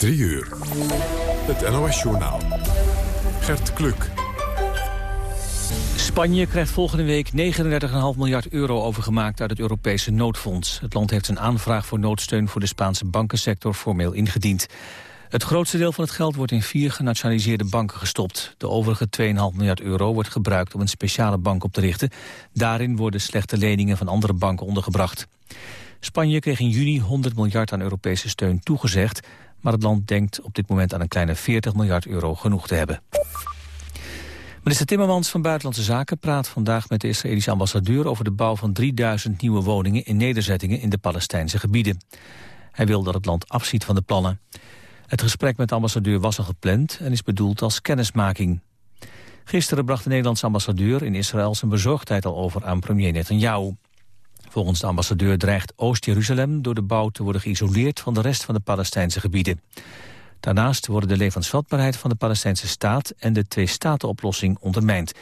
3 uur. Het NOS-journaal. Gert Kluk. Spanje krijgt volgende week 39,5 miljard euro overgemaakt uit het Europese noodfonds. Het land heeft zijn aanvraag voor noodsteun voor de Spaanse bankensector formeel ingediend. Het grootste deel van het geld wordt in vier genationaliseerde banken gestopt. De overige 2,5 miljard euro wordt gebruikt om een speciale bank op te richten. Daarin worden slechte leningen van andere banken ondergebracht. Spanje kreeg in juni 100 miljard aan Europese steun toegezegd... maar het land denkt op dit moment aan een kleine 40 miljard euro genoeg te hebben. Minister Timmermans van Buitenlandse Zaken praat vandaag met de Israëlische ambassadeur over de bouw van 3000 nieuwe woningen in nederzettingen in de Palestijnse gebieden. Hij wil dat het land afziet van de plannen. Het gesprek met de ambassadeur was al gepland en is bedoeld als kennismaking. Gisteren bracht de Nederlandse ambassadeur in Israël zijn bezorgdheid al over aan premier Netanyahu. Volgens de ambassadeur dreigt Oost-Jeruzalem door de bouw te worden geïsoleerd van de rest van de Palestijnse gebieden. Daarnaast worden de levensvatbaarheid van de Palestijnse staat en de twee-staten-oplossing ondermijnd.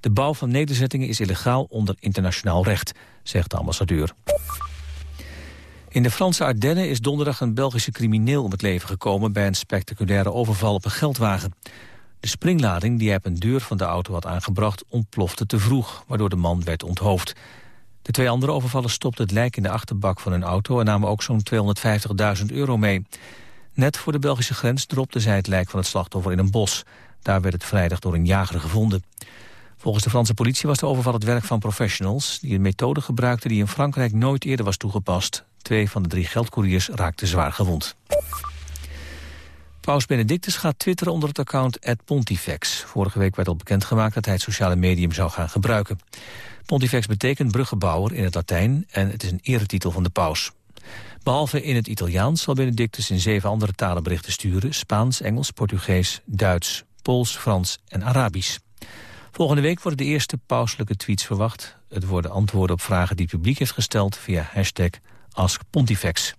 De bouw van nederzettingen is illegaal onder internationaal recht, zegt de ambassadeur. In de Franse Ardennen is donderdag een Belgische crimineel om het leven gekomen bij een spectaculaire overval op een geldwagen. De springlading die hij op een deur van de auto had aangebracht ontplofte te vroeg, waardoor de man werd onthoofd. De twee andere overvallers stopten het lijk in de achterbak van hun auto en namen ook zo'n 250.000 euro mee. Net voor de Belgische grens dropte zij het lijk van het slachtoffer in een bos. Daar werd het vrijdag door een jager gevonden. Volgens de Franse politie was de overval het werk van professionals... die een methode gebruikten die in Frankrijk nooit eerder was toegepast. Twee van de drie geldcouriers raakten zwaar gewond. Paus Benedictus gaat twitteren onder het account @pontifex. Vorige week werd al bekendgemaakt dat hij het sociale medium zou gaan gebruiken. Pontifex betekent bruggenbouwer in het Latijn en het is een eretitel van de paus. Behalve in het Italiaans zal Benedictus in zeven andere talen berichten sturen... Spaans, Engels, Portugees, Duits, Pools, Frans en Arabisch. Volgende week worden de eerste pauselijke tweets verwacht. Het worden antwoorden op vragen die het publiek heeft gesteld... via hashtag AskPontifex.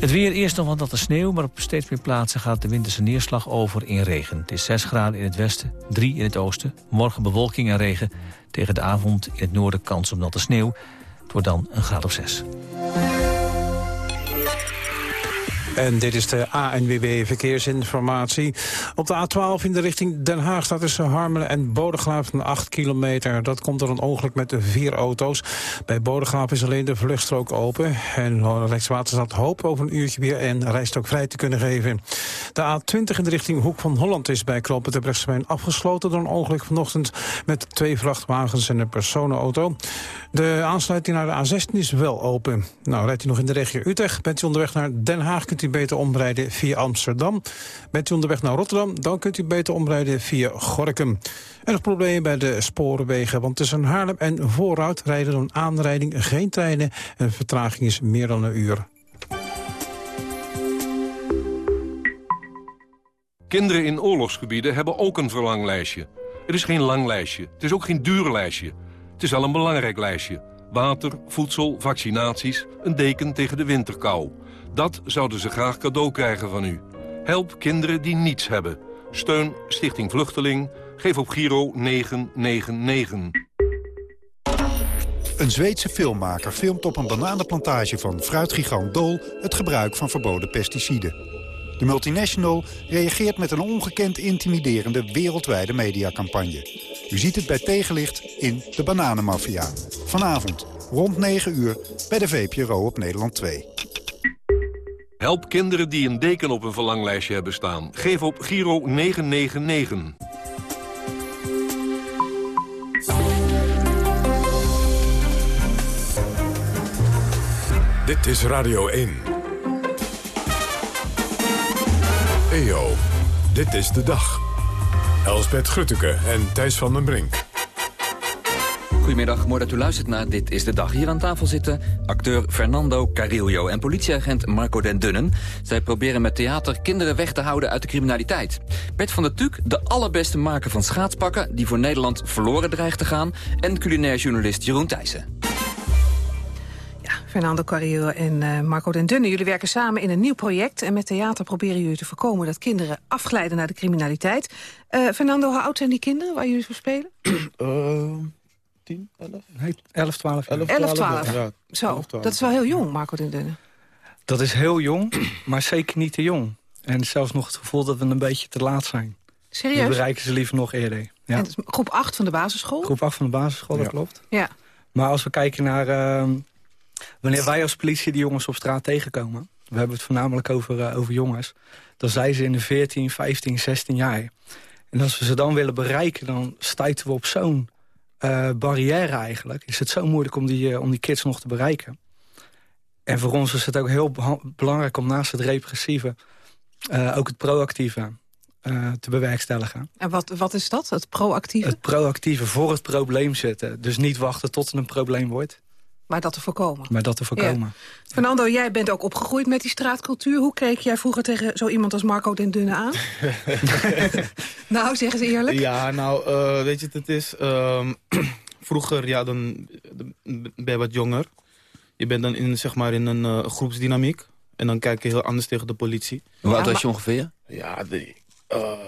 Het weer eerst nog wat natte sneeuw, maar op steeds meer plaatsen gaat de winterse neerslag over in regen. Het is 6 graden in het westen, 3 in het oosten. Morgen bewolking en regen. Tegen de avond in het noorden kans op natte sneeuw. Het wordt dan een graad of 6. En dit is de ANWB Verkeersinformatie. Op de A12 in de richting Den Haag staat tussen Harmelen en Bodegraaf van 8 kilometer. Dat komt door een ongeluk met de vier auto's. Bij Bodegraaf is alleen de vluchtstrook open. En Rijkswaterstaat hoopt over een uurtje weer en rijstrook vrij te kunnen geven. De A20 in de richting Hoek van Holland is bij Kloppen de Brechtseplein afgesloten... door een ongeluk vanochtend met twee vrachtwagens en een personenauto. De aansluiting naar de A16 is wel open. Nou, rijdt u nog in de regio Utrecht, bent u onderweg naar Den Haag... u beter omrijden via Amsterdam. Bent u onderweg naar Rotterdam, dan kunt u beter omrijden via Gorkum. En nog problemen bij de sporenwegen, want tussen Haarlem en Voorhout... rijden door een aanrijding geen treinen en vertraging is meer dan een uur. Kinderen in oorlogsgebieden hebben ook een verlanglijstje. Het is geen lang lijstje, het is ook geen duur lijstje... Het is wel een belangrijk lijstje. Water, voedsel, vaccinaties, een deken tegen de winterkou. Dat zouden ze graag cadeau krijgen van u. Help kinderen die niets hebben. Steun Stichting Vluchteling. Geef op Giro 999. Een Zweedse filmmaker filmt op een bananenplantage van fruitgigant Dol... het gebruik van verboden pesticiden. De multinational reageert met een ongekend intimiderende wereldwijde mediacampagne. U ziet het bij tegenlicht in De Bananenmafia. Vanavond, rond 9 uur, bij de VPRO op Nederland 2. Help kinderen die een deken op een verlanglijstje hebben staan. Geef op Giro 999. Dit is Radio 1. EO, dit is de dag. Elsbeth Grutteke en Thijs van den Brink. Goedemiddag, mooi dat u luistert naar Dit is de Dag. Hier aan tafel zitten acteur Fernando Carillo en politieagent Marco den Dunnen. Zij proberen met theater kinderen weg te houden uit de criminaliteit. Bert van der Tuuk, de allerbeste maker van schaatspakken... die voor Nederland verloren dreigt te gaan. En culinair journalist Jeroen Thijssen. Fernando Carrillo en uh, Marco den Dunne. Jullie werken samen in een nieuw project. En met theater proberen jullie te voorkomen dat kinderen afglijden naar de criminaliteit. Uh, Fernando, hoe oud zijn die kinderen waar jullie voor spelen? Uh, 10, 11? Nee, 11, 12. 11, 11, 12. Ja, Zo, 11, 12. dat is wel heel jong, Marco den Dunne. Dat is heel jong, maar zeker niet te jong. En zelfs nog het gevoel dat we een beetje te laat zijn. Serieus? We bereiken ze liever nog eerder. Ja. En groep 8 van de basisschool? Groep 8 van de basisschool, dat klopt. Ja. Maar als we kijken naar... ehm, wanneer wij als politie die jongens op straat tegenkomen... we hebben het voornamelijk over, eh, over jongens... dan zijn ze in de 14, 15, 16 jaar. En als we ze dan willen bereiken... dan stuiten we op zo'n eh, barrière eigenlijk. Is het zo moeilijk om die, eh, om die kids nog te bereiken. En voor ons is het ook heel belangrijk om naast het repressieve... eh, ook het proactieve te bewerkstelligen. En wat, wat is dat, het proactieve? Het proactieve voor het probleem zetten. Dus niet wachten tot het een probleem wordt, Maar dat te voorkomen. maar dat te voorkomen. Fernando, jij bent ook opgegroeid met die straatcultuur. Hoe keek jij vroeger tegen zo iemand als Marco den Dunne aan? nou, zeg eens eerlijk. Ja, nou, eh, weet je wat het is? Ehm, vroeger, ja, dan dan ben je wat jonger. Je bent dan in, zeg maar, in een eh, groepsdynamiek. En dan kijk je heel anders tegen de politie. Hoe oud Ja, was je ongeveer? Ja, de, eh,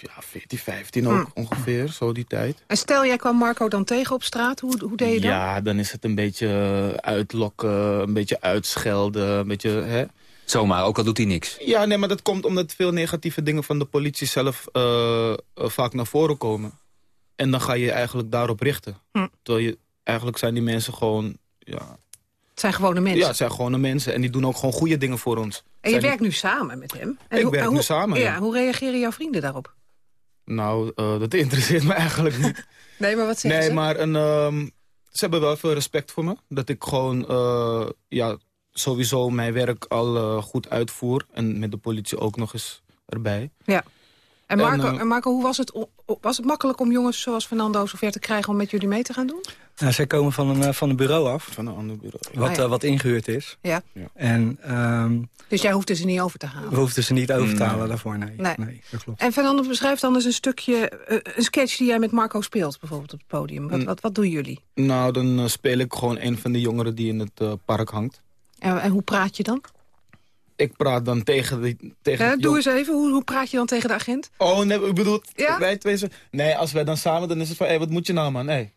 ja 14, 15 ook Hm. ongeveer, zo die tijd. En stel, jij kwam Marco dan tegen op straat. Hoe, hoe deed je dat? Ja, dan is het een beetje uitlokken, een beetje uitschelden, een beetje... Hè? Zomaar, ook al doet hij niks. Ja, nee, maar dat komt omdat veel negatieve dingen van de politie zelf eh, eh, vaak naar voren komen. En dan ga je je eigenlijk daarop richten. Hm. Terwijl je, eigenlijk zijn die mensen gewoon, ja, Het zijn gewone mensen. ja, het zijn gewone mensen. En die doen ook gewoon goede dingen voor ons. en je Zijn werkt nu samen met hem. En Ik hoe- werk en nu hoe- samen, Ja, ja. hoe reageren jouw vrienden daarop? Nou, eh, dat interesseert me eigenlijk niet. Nee, maar wat zeggen nee, ze? maar een, ehm, ze hebben wel veel respect voor me. Dat ik gewoon, eh, ja, sowieso mijn werk al eh, goed uitvoer. En met de politie ook nog eens erbij. Ja. En Marco, En, eh, en Marco hoe was het, was het makkelijk om jongens zoals Fernando zover te krijgen... om met jullie mee te gaan doen? Nou, zij komen van een, eh, van een bureau af, Van een ander bureau. wat, Ah, ja. eh, wat ingehuurd is. Ja. En ehm, Dus jij hoefde ze niet over te halen? we hoefden ze niet over te Nee. halen daarvoor, nee. Nee. dat klopt. En Fernando, beschrijf dan eens een stukje, een sketch die jij met Marco speelt, bijvoorbeeld op het podium. Wat, Mm. wat, wat doen jullie? Nou, dan speel ik gewoon een van de jongeren die in het park hangt. En, en hoe praat je dan? Ik praat dan tegen die... Tegen het doe eens even, hoe, hoe praat je dan tegen de agent? Oh, nee, ik bedoel, Ja? wij twee... Nee, als wij dan samen, dan is het van... Hé, wat moet je nou, man? Hé.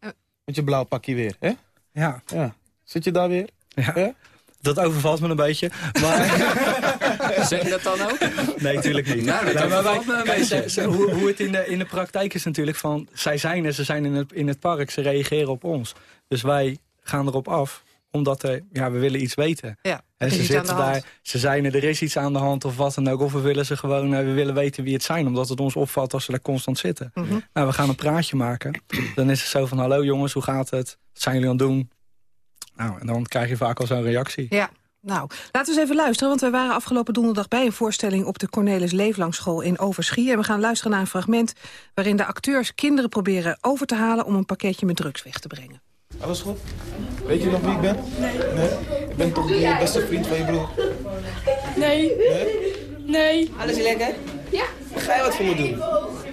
Eh. Met je blauw pakje weer, hè? Ja, Ja. Zit je daar weer? ja. Ja? dat overvalt me een beetje. Maar Zeg je dat dan ook? nee, natuurlijk niet. Nou, dat Nee, maar wij- me een kijk, beetje. ze- ze- hoe, hoe het in de, in de praktijk is natuurlijk van... zij zijn er, ze zijn in het, in het park, ze reageren op ons. Dus wij gaan erop af, omdat er, ja, we willen iets weten. Ja, En ze zitten daar, ze zijn er, er is iets aan de hand of wat dan ook. Of we willen ze gewoon, eh, we willen weten wie het zijn. Omdat het ons opvalt als ze daar constant zitten. Mhm. Nou, we gaan een praatje maken. Dan is het zo van, hallo jongens, hoe gaat het? Wat zijn jullie aan het doen? Nou, en dan krijg je vaak al zo'n reactie. Ja, nou, laten we eens even luisteren. Want wij waren afgelopen donderdag bij een voorstelling... op de Cornelis Leeflangschool in Overschie. En we gaan luisteren naar een fragment... waarin de acteurs kinderen proberen over te halen... om een pakketje met drugs weg te brengen. Alles goed? Weet je nog wie ik ben? Nee. nee? Ik ben toch de beste vriend van je broer? Nee. Nee? Nee. Alles lekker? Ja. Ga je wat voor me doen?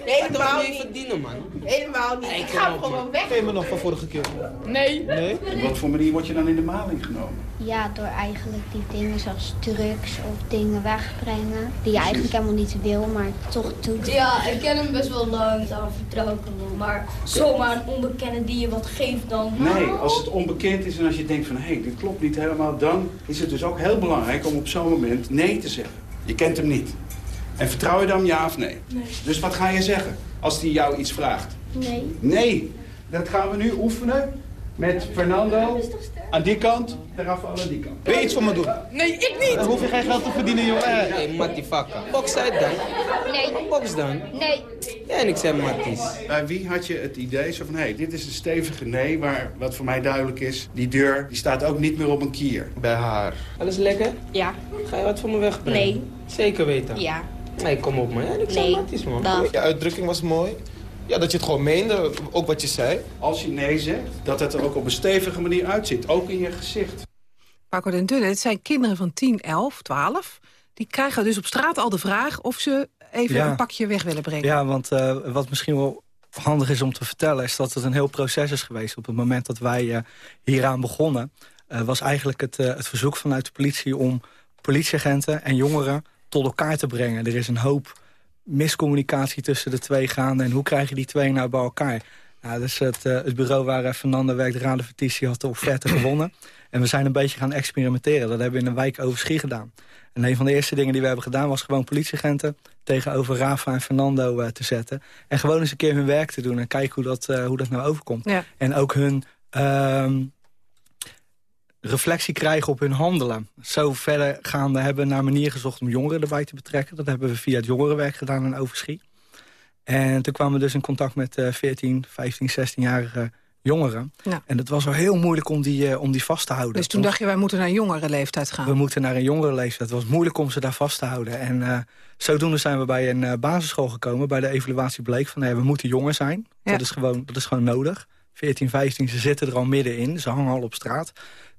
Helemaal niet. verdienen, man. Helemaal niet. Ik ga gewoon weg. Geef me nog van vorige keer. Nee. Nee? Op wat voor manier word je dan in de maling genomen? Ja, door eigenlijk die dingen zoals drugs of dingen wegbrengen. Die je eigenlijk helemaal niet wil, maar toch doet. Ja, ik ken hem best wel lang. Daarom vertrouw ik hem wel. Maar zomaar een onbekende die je wat geeft dan... Nee, als het onbekend is en als je denkt van... hé, hey, dit klopt niet helemaal... dan is het dus ook heel belangrijk om op zo'n moment nee te zeggen. Je kent hem niet. En vertrouw je dan ja of nee? Nee. Dus wat ga je zeggen als hij jou iets vraagt? Nee. Nee. Dat gaan we nu oefenen met Fernando aan die kant, Rafael aan die kant. Wil je iets voor me doen? Nee, ik niet. Dan hoef je geen geld te verdienen, jongen. Hé, hey, Mattie Fakka. Box uit dan. Nee. Box dan. Nee. Ja, en ik zei Matties. Bij wie had je het idee zo van, hé, hey, dit is een stevige nee, maar wat voor mij duidelijk is, die deur die staat ook niet meer op een kier. Bij haar. Alles lekker? Ja. Ga je wat voor me wegbrengen? Nee. Zeker weten? Ja. Nee, kom op man. Ja, ik zei Nee. Matties man. Dag. Je uitdrukking was mooi. Ja, dat je het gewoon meende, ook wat je zei. Als je nee zegt, dat het er ook op een stevige manier uitziet, ook in je gezicht. Marco den Dunne, het zijn kinderen van 10, 11, 12. Die krijgen dus op straat al de vraag of ze even Ja. een pakje weg willen brengen. Ja, want eh, wat misschien wel handig is om te vertellen... is dat het een heel proces is geweest. Op het moment dat wij eh, hieraan begonnen... eh, was eigenlijk het, eh, het verzoek vanuit de politie... om politieagenten en jongeren tot elkaar te brengen. Er is een hoop miscommunicatie tussen de twee gaande... en hoe krijg je die twee nou bij elkaar? Nou, dus het, uh, het bureau waar uh, Fernando werkt, de Radenvertitie, had de offerte gewonnen. En we zijn een beetje gaan experimenteren. Dat hebben we in een wijk over Schie gedaan. En een van de eerste dingen die we hebben gedaan... was gewoon politieagenten tegenover Rafa en Fernando uh, te zetten. En gewoon eens een keer hun werk te doen. En kijken hoe dat, hoe dat nou overkomt. Ja. En ook hun ehm, reflectie krijgen op hun handelen. Zo verder gaande hebben we naar manier gezocht om jongeren erbij te betrekken. Dat hebben we via het jongerenwerk gedaan in Overschie. En toen kwamen we dus in contact met uh, 14, 15, 16-jarige jongeren. Ja. En het was wel heel moeilijk om die, uh, om die vast te houden. Dus toen dacht je, wij moeten naar een jongere leeftijd gaan. We moeten naar een jongere leeftijd. Het was moeilijk om ze daar vast te houden. En uh, zodoende zijn we bij een uh, basisschool gekomen. Bij de evaluatie bleek van, nee, we moeten jonger zijn. Ja. Dat, is gewoon, dat is gewoon nodig. 14, 15, ze zitten er al middenin. Ze hangen al op straat.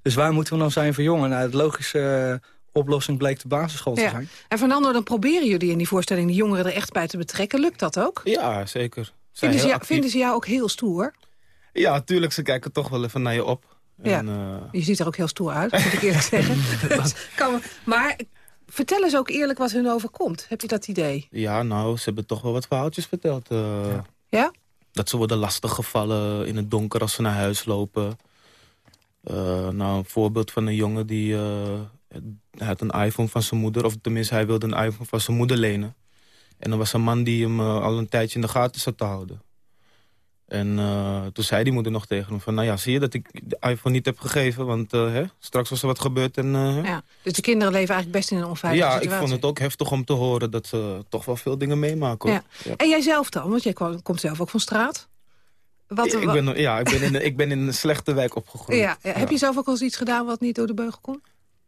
Dus waar moeten we dan zijn voor jongeren? Nou, de logische oplossing bleek de basisschool te Ja. zijn. En Fernando, dan proberen jullie in die voorstelling... die jongeren er echt bij te betrekken. Lukt dat ook? Ja, zeker. Vinden ze, jou, actief. vinden ze jou ook heel stoer? Ja, tuurlijk. Ze kijken toch wel even naar je op. Ja. En, eh, Je ziet er ook heel stoer uit, moet ik eerlijk zeggen. Het kan, maar vertel eens ook eerlijk wat hun overkomt. Heb je dat idee? ja, nou, ze hebben toch wel wat verhaaltjes verteld. eh. Ja? Dat ze worden lastiggevallen in het donker als ze naar huis lopen. Eh, nou, een voorbeeld van een jongen die... eh, hij had een iPhone van zijn moeder. Of tenminste, hij wilde een iPhone van zijn moeder lenen. En er was een man die hem eh, al een tijdje in de gaten zat te houden. En toen zei die moeder nog tegen hem van... nou ja, zie je dat ik de iPhone niet heb gegeven? Want hè, straks was er wat gebeurd en... Ja. Dus de kinderen leven eigenlijk best in een onveilige ja, ik situatie. vond het ook heftig om te horen dat ze toch wel veel dingen meemaken. Ja. En jij zelf dan? Want jij komt zelf ook van straat. Wat, ik, ben, ja, ik ben, in, een- ik ben in een slechte wijk opgegroeid. ja, ja. Heb je zelf ook al eens iets gedaan wat niet door de beugel kon?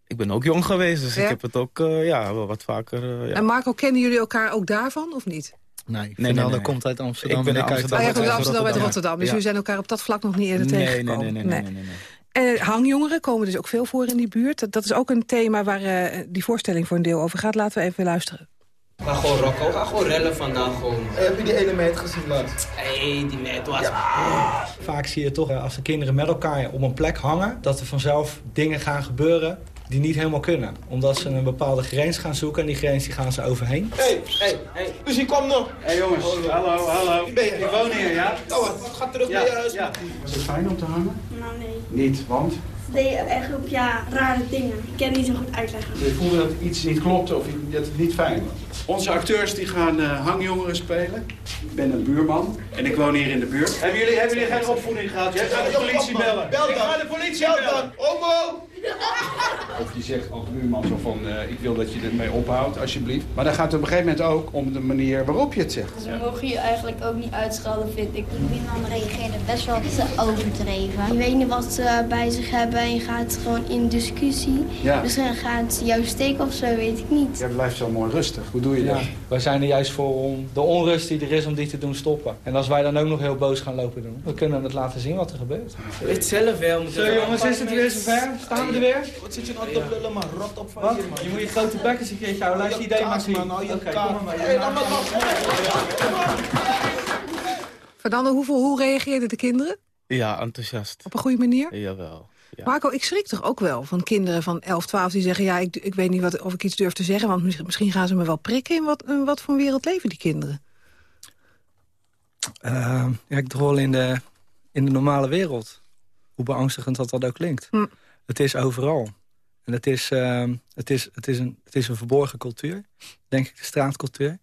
Ik ben ook jong geweest, dus Ja? ik heb het ook eh, ja, wel wat vaker... eh, ja. En Marco, kennen jullie elkaar ook daarvan of niet? Nee, nee, Fernando nee. komt uit Amsterdam. Ik ben en uit Amsterdam. Uit Amsterdam uit Rotterdam. Rotterdam. Dus Ja. jullie zijn elkaar op dat vlak nog niet eerder Nee, nee, tegengekomen. nee, nee, nee, nee, nee. En hangjongeren komen dus ook veel voor in die buurt. Dat- Dat is ook een thema waar eh, die voorstelling voor een deel over gaat. Laten we even luisteren. Ga gewoon rocken, ga gewoon rellen vandaag gewoon. Heb je die ene meid gezien laatst? Hé, die meid was... Vaak zie je toch, als de kinderen met elkaar op een plek hangen... dat er vanzelf dingen gaan gebeuren die niet helemaal kunnen. Omdat ze een bepaalde grens gaan zoeken en die grens die gaan ze overheen. Hé, hé, hé. Dus hier kom nog. Hé jongens, hallo, hallo. Ben je? Ik woon hier, ja? Oh, ga terug Ja, naar je huis. ja. Was het fijn om te hangen? Nou nee, Niet, want? Deden echt op ja, rare dingen. Ik kan het niet zo goed uitleggen. Je voelde dat iets niet klopte of dat het niet fijn was. Onze acteurs die gaan eh, hangjongeren spelen. Ik ben een buurman en ik woon hier in de buurt. Hebben jullie, hebben jullie geen opvoeding gehad? Jij gaat de politie bellen. Bel Ik dan. ga de politie Bel bellen. dan. Homo! Of je zegt als buurman zo van, eh, ik wil dat je ermee ophoudt, alsjeblieft. Maar dan gaat het op een gegeven moment ook om de manier waarop je het zegt. Ze mogen je eigenlijk ook niet uitschelden, vind ik. Die buurman reageerde best wel te overdreven. Je weet niet wat ze bij zich hebben en je gaat gewoon in discussie. Ja. Misschien gaat ze jou steken of zo, weet ik niet. Jij blijft zo mooi rustig. Hoe doe je Ja, dat? wij zijn er juist voor om de onrust die er is, om die te doen stoppen. En als wij dan ook nog heel boos gaan lopen doen, we kunnen het laten zien wat er gebeurt. Je weet zelf wel. Zo jongens, is het weer zover? Staan we er weer? Wat zit je nou te lullen, man? Rot op van Wat? hier, man. Je moet je grote bek eens een keertje houden. Laat je idee maar zien. je Oké, kom maar maar. Hé, laat maar Fernando, hoeveel, hoe reageerden de kinderen? Ja, enthousiast. Op een goede manier? Jawel. Ja. Marco, ik schrik toch ook wel van kinderen van 11, 12 die zeggen... ja, ik, ik weet niet wat, of ik iets durf te zeggen, want misschien- gaan ze me wel prikken. In wat, in wat voor wereld leven die kinderen? Uh, ja, ik rol in de, in de normale wereld. Hoe beangstigend dat dat ook klinkt. Hm. Het is overal. En het is, uh, het, is, het, is een, het is een verborgen cultuur. Denk ik, de straatcultuur.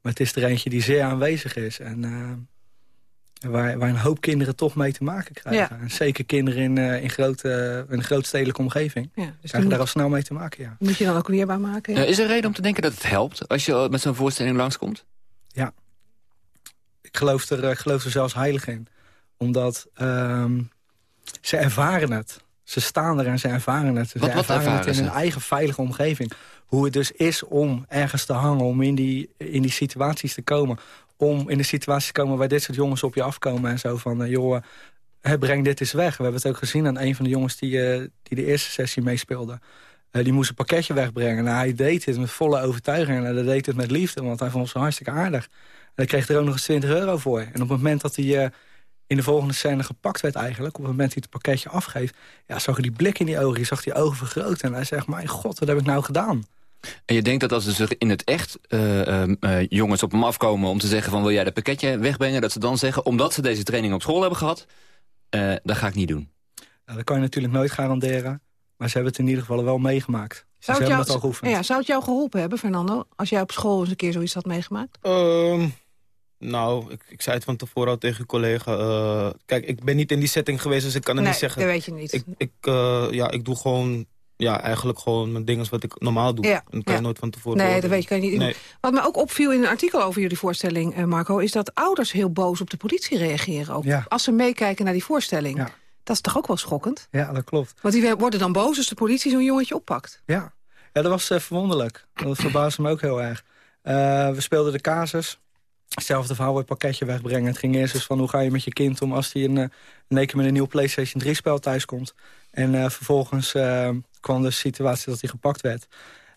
Maar het is er eentje die zeer aanwezig is. En uh, waar, waar een hoop kinderen toch mee te maken krijgen. Ja. En zeker kinderen in, uh, in, grote, in een grootstedelijke omgeving. Ja, dus krijgen moet, daar al snel mee te maken, ja. Moet je dan ook weerbaar maken? Ja. Ja, is er reden om te denken dat het helpt als je met zo'n voorstelling langskomt? Ja. Ik geloof er, ik geloof er zelfs heilig in. Omdat um, ze ervaren het. Ze staan er en ze ervaren het. Ze wat, wat ervaren, ervaren het in hun eigen veilige omgeving. Hoe het dus is om ergens te hangen, om in die, in die situaties te komen. Om in de situaties te komen waar dit soort jongens op je afkomen. En zo van, uh, joh, breng dit eens weg. We hebben het ook gezien aan een van de jongens die, uh, die de eerste sessie meespeelde. Uh, die moest een pakketje wegbrengen. Nou, hij deed het met volle overtuiging. En hij deed het met liefde, want hij vond ze hartstikke aardig. En hij kreeg er ook nog eens 20 euro voor. En op het moment dat hij uh, in de volgende scène gepakt werd eigenlijk... op het moment dat hij het pakketje afgeeft... ja, zag hij die blik in die ogen, je zag die ogen vergroten. En hij zegt, mijn god, wat heb ik nou gedaan? En je denkt dat als dus er in het echt eh, eh, eh, jongens op hem afkomen... om te zeggen van wil jij dat pakketje wegbrengen... dat ze dan zeggen, omdat ze deze training op school hebben gehad... eh, dat ga ik niet doen. Nou, dat kan je natuurlijk nooit garanderen. Maar ze hebben het in ieder geval wel meegemaakt. Zou ze het, hebben jou, het al ja, zou het jou geholpen hebben, Fernando? Als jij op school eens een keer zoiets had meegemaakt? Ehm, nou, ik, ik zei het van tevoren al tegen een collega. eh, kijk, ik ben niet in die setting geweest, dus ik kan het nee, niet zeggen. dat weet je niet. Ik, ik, eh, ja, ik doe gewoon, ja, eigenlijk gewoon mijn dingen wat ik normaal doe. Ja, En dat kan ja. je nooit van tevoren Nee, dat weet je, kan je niet. Nee. Wat me ook opviel in een artikel over jullie voorstelling, eh, Marco... is dat ouders heel boos op de politie reageren. Ook. Ja. Als ze meekijken naar die voorstelling. Dat is toch ook wel schokkend? Ja, dat klopt. Want die worden dan boos als de politie zo'n jongetje oppakt. Ja, ja dat was eh, verwonderlijk. Dat verbaasde me ook heel erg. Eh, we speelden de casus. Hetzelfde pakketje wegbrengen. Het ging eerst eens van hoe ga je met je kind om... als hij een, in één keer met een nieuw PlayStation 3-spel thuiskomt. En eh, vervolgens eh, kwam de situatie dat hij gepakt werd.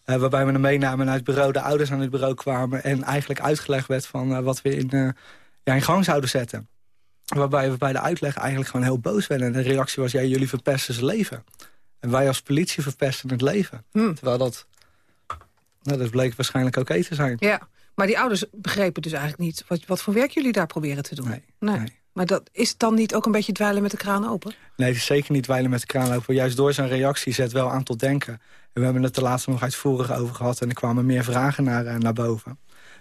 Eh, waarbij we hem meenamen naar het bureau, de ouders aan het bureau kwamen... en eigenlijk uitgelegd werd van wat we in, ja, in gang zouden zetten. Waarbij we bij de uitleg eigenlijk gewoon heel boos werden. En de reactie was, ja, jullie verpesten zijn leven. En wij als politie verpesten het leven. Terwijl dat, nou, dat bleek waarschijnlijk oké te zijn. Ja, maar die ouders begrepen dus eigenlijk niet... wat, wat voor werk jullie daar proberen te doen. Nee. Maar dat, is het dan niet ook een beetje dweilen met de kraan open? Nee, het is zeker niet wijlen met de kraan open. Juist door zijn reactie zet wel aan tot denken. En we hebben het er laatst nog uitvoerig over gehad... en er kwamen meer vragen naar, eh, naar boven.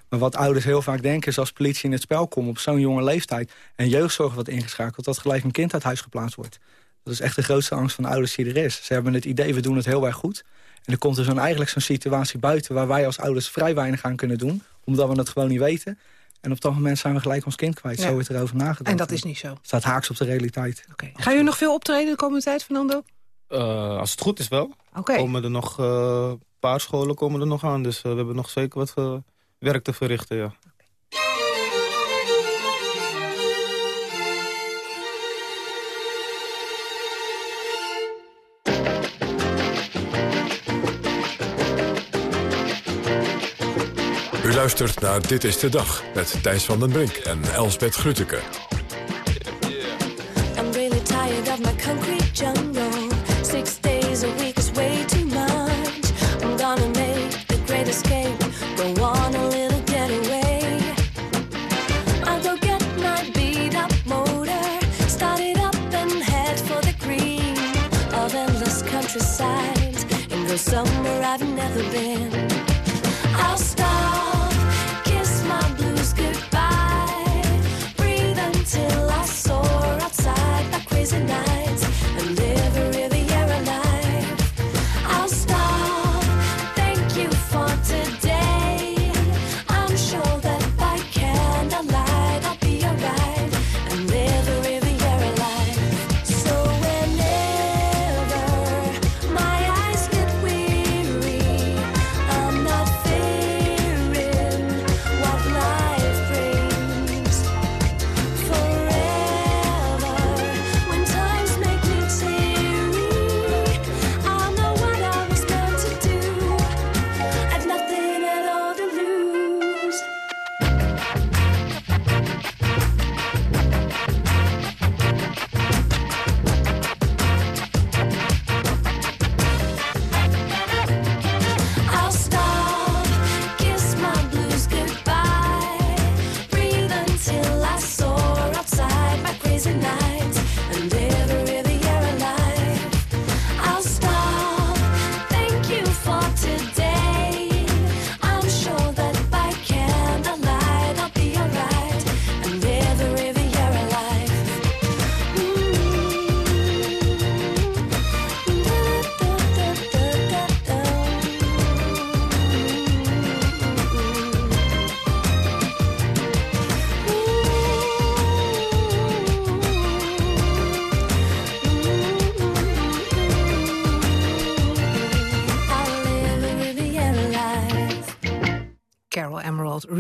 Maar wat ouders heel vaak denken is als politie in het spel komt... op zo'n jonge leeftijd en jeugdzorg wordt ingeschakeld... dat gelijk een kind uit huis geplaatst wordt. Dat is echt de grootste angst van de ouders die er is. Ze hebben het idee, we doen het heel erg goed. En er komt er zo'n eigenlijk zo'n situatie buiten... waar wij als ouders vrij weinig aan kunnen doen... omdat we het gewoon niet weten. En op dat moment zijn we gelijk ons kind kwijt. Ja. Zo wordt erover nagedacht. En dat is niet zo. staat haaks op de realiteit. Gaan jullie nog veel optreden de komende tijd, Fernando? Eh, als het goed is wel. Oké. Komen er nog eh, een paar scholen komen er nog aan. Dus eh, we hebben nog zeker wat eh, werk te verrichten, ja. Luistert naar Dit is de Dag met Thijs van den Brink en Elsbeth Grutteke.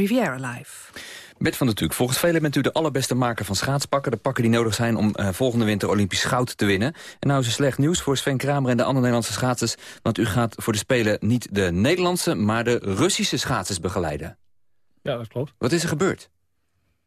Riviera Live. Bert van der Tuuk, volgens velen bent u de allerbeste maker van schaatspakken. De pakken die nodig zijn om eh, volgende winter Olympisch goud te winnen. En nou is er slecht nieuws voor Sven Kramer en de andere Nederlandse schaatsers. Want u gaat voor de Spelen niet de Nederlandse, maar de Russische schaatsers begeleiden. Ja, dat klopt. Wat is er gebeurd?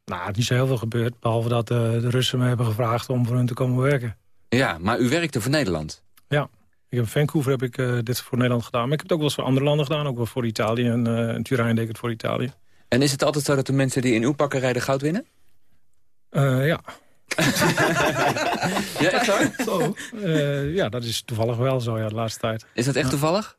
Nou, er is niet zo heel veel gebeurd. Behalve dat eh, de Russen me hebben gevraagd om voor hun te komen werken. Ja, maar u werkte voor Nederland. Ja. Ik heb in Vancouver heb ik eh, dit voor Nederland gedaan. Maar ik heb het ook wel eens voor andere landen gedaan. Ook wel voor Italië. En eh, in Turijn deed ik het voor Italië. En is het altijd zo dat de mensen die in uw pakken rijden goud winnen? Eh, ja. Ja, echt waar? Zo. Eh, ja, dat is toevallig wel zo, ja, de laatste tijd. Is dat echt toevallig?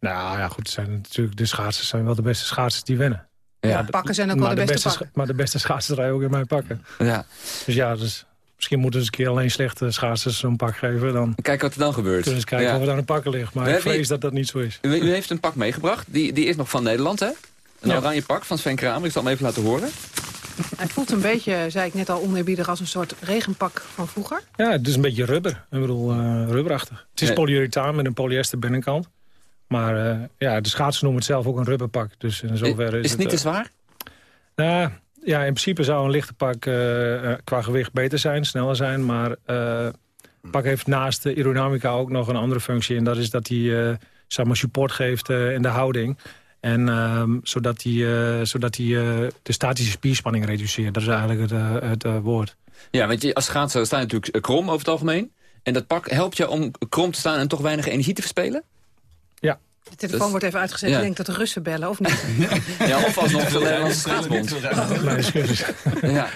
Nou ja, goed, het zijn natuurlijk, de schaatsers zijn wel de beste schaatsers die winnen. Ja. Maar Pakken zijn ook wel de beste pakken. Maar de beste schaatsers rijden ook in mijn pakken. Ja. Dus ja, dus misschien moeten ze een keer alleen slechte schaatsers zo'n pak geven. Dan Kijk wat er dan gebeurt. kunnen ze eens kijken Ja. of het aan een pakken ligt. Maar We ik vrees dat dat niet zo is. U, u heeft een pak meegebracht. Die, die is nog van Nederland, hè? Een Ja. oranje pak van Sven Kramer. Ik zal hem even laten horen. Hij voelt een beetje, zei ik net al, oneerbiedig als een soort regenpak van vroeger. Ja, het is een beetje rubber. Ik bedoel, eh, rubberachtig. Het is Nee. polyurethaan met een polyester binnenkant. Maar eh, ja, de schaatsen noemen het zelf ook een rubberpak. Dus in zoverre is, Is het niet te eh, zwaar? Nou, ja, in principe zou een lichte pak qua gewicht beter zijn, sneller zijn. Maar eh het pak heeft naast de aerodynamica ook nog een andere functie. En dat is dat hij eh, zeg maar support geeft eh, in de houding. En ehm, zodat hij, eh, zodat hij eh, de statische spierspanning reduceert. Dat is eigenlijk het, eh, het woord. Ja, want je, als schaatser sta je natuurlijk krom over het algemeen. En dat pak helpt je om krom te staan en toch weinig energie te verspelen? Ja. De telefoon Dus- wordt even uitgezet. ja. Ik denk dat de Russen bellen, of niet? Ja, of alsnog de Nederlandse excuses. Ja.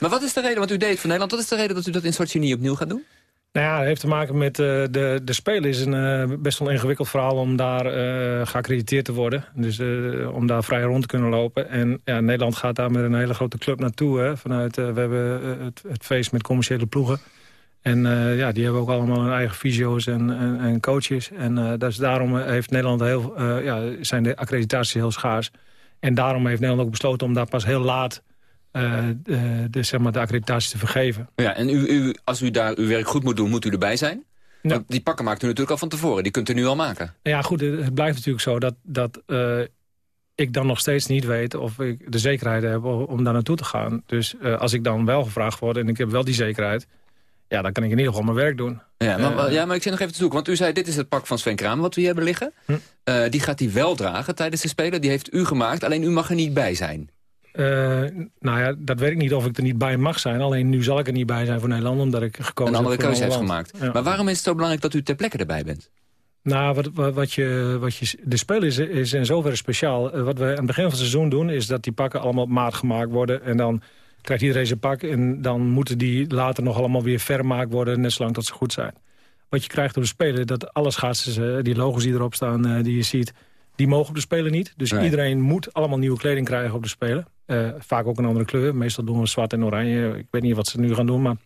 Maar wat is de reden, want u deed voor Nederland... wat is de reden dat u dat in Sochi niet opnieuw gaat doen? Nou ja, het heeft te maken met eh, de, de Spelen is een eh, best wel ingewikkeld verhaal om daar eh geaccrediteerd te worden. Dus om daar vrij rond te kunnen lopen. En ja, Nederland gaat daar met een hele grote club naartoe. Hè, vanuit, we hebben het, het feest met commerciële ploegen. En ja, die hebben ook allemaal hun eigen fysio's en, en, en coaches. En daarom heeft Nederland heel, ja, zijn de accreditaties heel schaars. En daarom heeft Nederland ook besloten om daar pas heel laat eh, de, de, zeg maar, de accreditaties te vergeven. Ja, en u, u, als u daar uw werk goed moet doen, moet u erbij zijn? Want die pakken maakt u natuurlijk al van tevoren. Die kunt u nu al maken. Nou ja, goed, het blijft natuurlijk zo dat, dat eh, ik dan nog steeds niet weet... of ik de zekerheid heb om daar naartoe te gaan. Dus als ik dan wel gevraagd word en ik heb wel die zekerheid... ja, dan kan ik in ieder geval mijn werk doen. Ja, maar, ja, maar ik zit nog even te zoeken. Want u zei, dit is het pak van Sven Kramer wat we hier hebben liggen. Hm. Die gaat hij wel dragen tijdens de Spelen. Die heeft u gemaakt, alleen u mag er niet bij zijn. Eh, nou ja, dat weet ik niet of ik er niet bij mag zijn. Alleen nu zal ik er niet bij zijn voor Nederland... omdat ik gekozen Een andere heb keuze heeft gemaakt. Ja. Maar waarom is het zo belangrijk dat u ter plekke erbij bent? Nou, wat, wat, wat je, wat je, de spelen is, is in zoverre speciaal. Eh, Wat we aan het begin van het seizoen doen... is dat die pakken allemaal op maat gemaakt worden. En dan krijgt iedereen zijn pak. En dan moeten die later nog allemaal weer vermaakt worden... net zolang dat ze goed zijn. Wat je krijgt op de spelen, dat alle schaatsers... eh, die logos die erop staan, eh, die je ziet... die mogen op de spelen niet. Dus Nee. iedereen moet allemaal nieuwe kleding krijgen op de spelen. Eh, vaak ook een andere kleur. Meestal doen we zwart en oranje. Ik weet niet wat ze nu gaan doen, maar...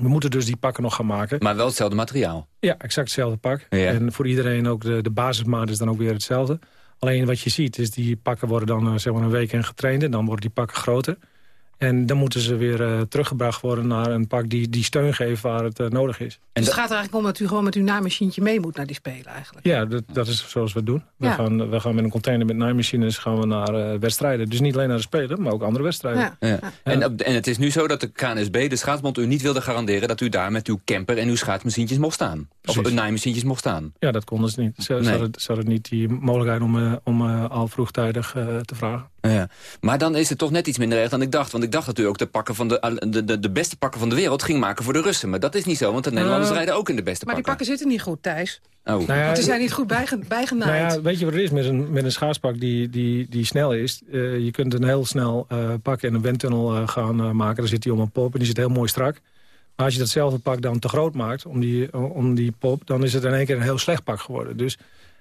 We moeten dus die pakken nog gaan maken. Maar wel hetzelfde materiaal. Ja, exact hetzelfde pak. Ja. En voor iedereen ook de, de basismaat is dan ook weer hetzelfde. Alleen wat je ziet is die pakken worden dan eh, zeg maar een week in getraind. En dan worden die pakken groter. En dan moeten ze weer eh, teruggebracht worden naar een pak die, die steun geeft waar het eh, nodig is. dus het gaat er eigenlijk om dat u gewoon met uw naammachientje mee moet naar die Spelen eigenlijk. Ja, dat, dat is zoals we het doen. We, gaan, we gaan met een container met naaimachines gaan we naar eh, wedstrijden. Dus niet alleen naar de Spelen, maar ook andere wedstrijden. Ja. Ja. En, en het is nu zo dat de KNSB, de schaatsbond, u niet wilde garanderen... dat u daar met uw camper en uw schaatsmachientjes mocht staan. Of uw naaimachientjes mocht staan. Ja, dat konden ze niet. Ze, Nee. ze, hadden, ze hadden niet die mogelijkheid om, om al vroegtijdig te vragen. Ja. Maar dan is het toch net iets minder erg dan ik dacht. Want ik dacht dat u ook de, pakken van de, de, de, de beste pakken van de wereld ging maken voor de Russen. Maar dat is niet zo, want de Nederlanders Eh, rijden ook in de beste Maar die pakken. pakken zitten niet goed, Thijs. Oh. Nou ja, Want die zijn niet goed bijge bijgenaaid. Nou ja, weet je wat het is met een, met een schaatspak die, die, die snel is? Eh, je kunt een heel snel eh, pak en een windtunnel eh, gaan eh, maken. Dan zit hij om een pop en die zit heel mooi strak. Maar als je datzelfde pak dan te groot maakt om die, om die pop... dan is het in één keer een heel slecht pak geworden. Dus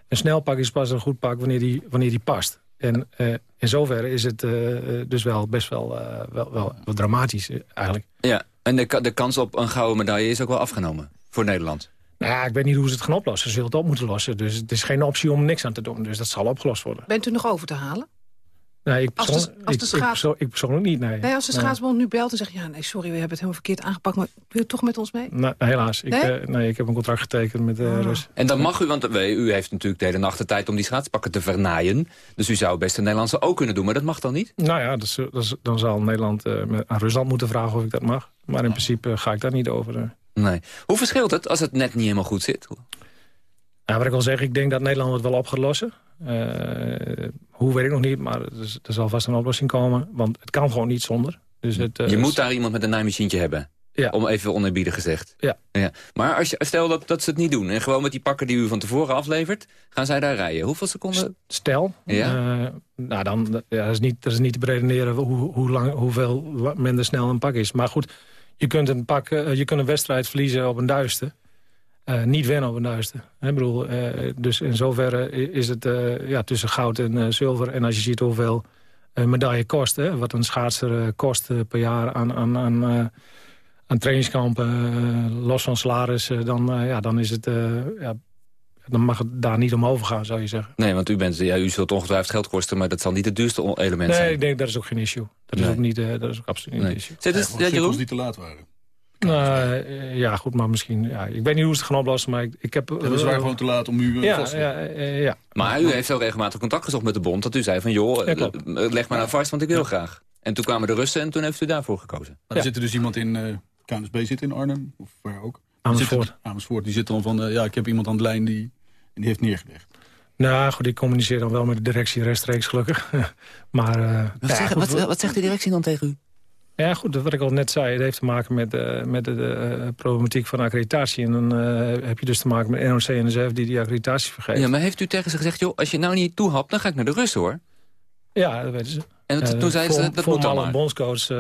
een snel pak is pas een goed pak wanneer die, wanneer die past. En eh, in zoverre is het eh, eh, dus wel best wel, eh, wel, wel, wel dramatisch eigenlijk. Ja, en de, de kans op een gouden medaille is ook wel afgenomen voor Nederland. Nou ja, ik weet niet hoe ze het gaan oplossen. Ze zullen het op moeten lossen. Dus het is geen optie om niks aan te doen. Dus dat zal opgelost worden. Bent u nog over te halen? Nee, ik, Als de- als ik, de ik, schaats- persoon- ik persoonlijk niet, nee. Nee, als de Nee. schaatsbond nu belt en zegt... ja, nee, sorry, we hebben het helemaal verkeerd aangepakt... maar wil je toch met ons mee? Nou, helaas. Ik, Nee? eh, nee, ik heb een contract getekend met de Ah. Rus. En dan mag u, want we- u heeft natuurlijk de hele nacht de tijd om die schaatspakken te vernaaien. Dus u zou best de Nederlandse ook kunnen doen, maar dat mag dan niet? Nou ja, dat is, dat is- dan zal Nederland eh, met- aan Rusland moeten vragen of ik dat mag. Maar in principe eh, ga ik daar niet over. eh. Nee. Hoe verschilt het als het net niet helemaal goed zit? Nou, wat ik al zeg, ik denk dat Nederland het wel op gaat lossen. Eh, hoe weet ik nog niet, maar er, er zal vast een oplossing komen. Want het kan gewoon niet zonder. Dus het, eh, Je moet daar iemand met een naaimachientje hebben. Ja. Om even oneerbiedig gezegd. Ja. ja. Maar als je, stel dat, dat ze het niet doen... en gewoon met die pakken die u van tevoren aflevert... gaan zij daar rijden. Hoeveel seconden? Stel. Ja. eh, nou, dan, ja, dat, is niet, dat is niet te beredeneren hoe, hoe lang, hoeveel minder snel een pak is. Maar goed, je kunt een, pak, je kunt een wedstrijd verliezen op een duiste. Eh, niet winnen op een duiste. Ik bedoel, eh, dus in zoverre is het eh, ja, tussen goud en eh, zilver. En als je ziet hoeveel eh, medaille kost... Hè, wat een schaatser eh, kost per jaar aan, aan, aan, eh, aan trainingskampen... los van salaris, eh, dan, eh, ja, dan is het... eh, ja, dan mag het daar niet om overgaan, zou je zeggen. Nee, want u, bent, ja, u zult ongetwijfeld geld kosten... maar dat zal niet het duurste element Nee, zijn. ik denk dat is ook geen issue. Dat is Nee. ook, niet, eh, dat is ook absoluut niet Nee. een issue. Zit het- ja, Jeroen? die te laat waren. Nou, eh, ja, goed, maar misschien... Ja, ik weet niet hoe ze het gaan oplossen, maar ik, ik heb... Ja, we waren gewoon te laat om u eh, ja, vast te ja, eh, ja. Maar u heeft wel regelmatig contact gezocht met de bond... dat u zei van, joh, Ja, leg maar nou vast, want ik wil graag. En toen kwamen de Russen en toen heeft u daarvoor gekozen. Maar er zit er dus iemand in, eh KNSB zit in Arnhem, of waar ook. Amersfoort. Die zit er- Amersfoort, die zit dan van, ja, ik heb iemand aan de lijn die, en die heeft neergelegd. Nou, goed, ik communiceer dan wel met de directie rechtstreeks, gelukkig. maar... eh, Wat, ja, zeggen- goed, wat, wat zegt de directie dan tegen u? Ja, goed, wat ik al net zei, het heeft te maken met, eh, met de eh, problematiek van accreditatie. En dan eh, heb je dus te maken met NOC en NSF die die accreditatie vergeeft. Ja, maar heeft u tegen ze gezegd, joh, als je nou niet toehapt... dan ga ik naar de Russen, hoor. Ja, dat weten ze. En Ja, toen zeiden ze, voor- dat moet dan voormalige maar. bondscoach uh,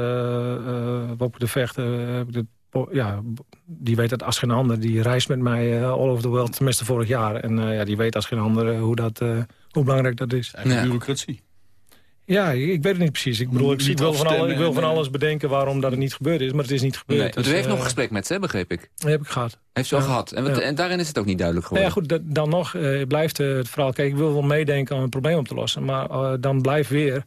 uh, de Vecht, uh, heb ik dit, ja, die weet dat als geen ander. Die reist met mij uh, all over the world, tenminste vorig jaar. En uh, ja, die weet als geen ander hoe, dat, uh, hoe belangrijk dat is. Eigenlijk bureaucratie. Ja, ik, weet het niet precies. Ik bedoel, ik, ik wil, van, alle, ik wil van alles bedenken waarom dat het niet gebeurd is. Maar het is niet gebeurd. Nee, dus, u heeft nog een gesprek met ze, begreep ik. Heb ik gehad. Heeft u al gehad. En, wat, ja. en, daarin is het ook niet duidelijk geworden. Ja, goed, dan nog uh, blijft uh, het verhaal... Kijk, ik wil wel meedenken om een probleem op te lossen. Maar dan blijft weer...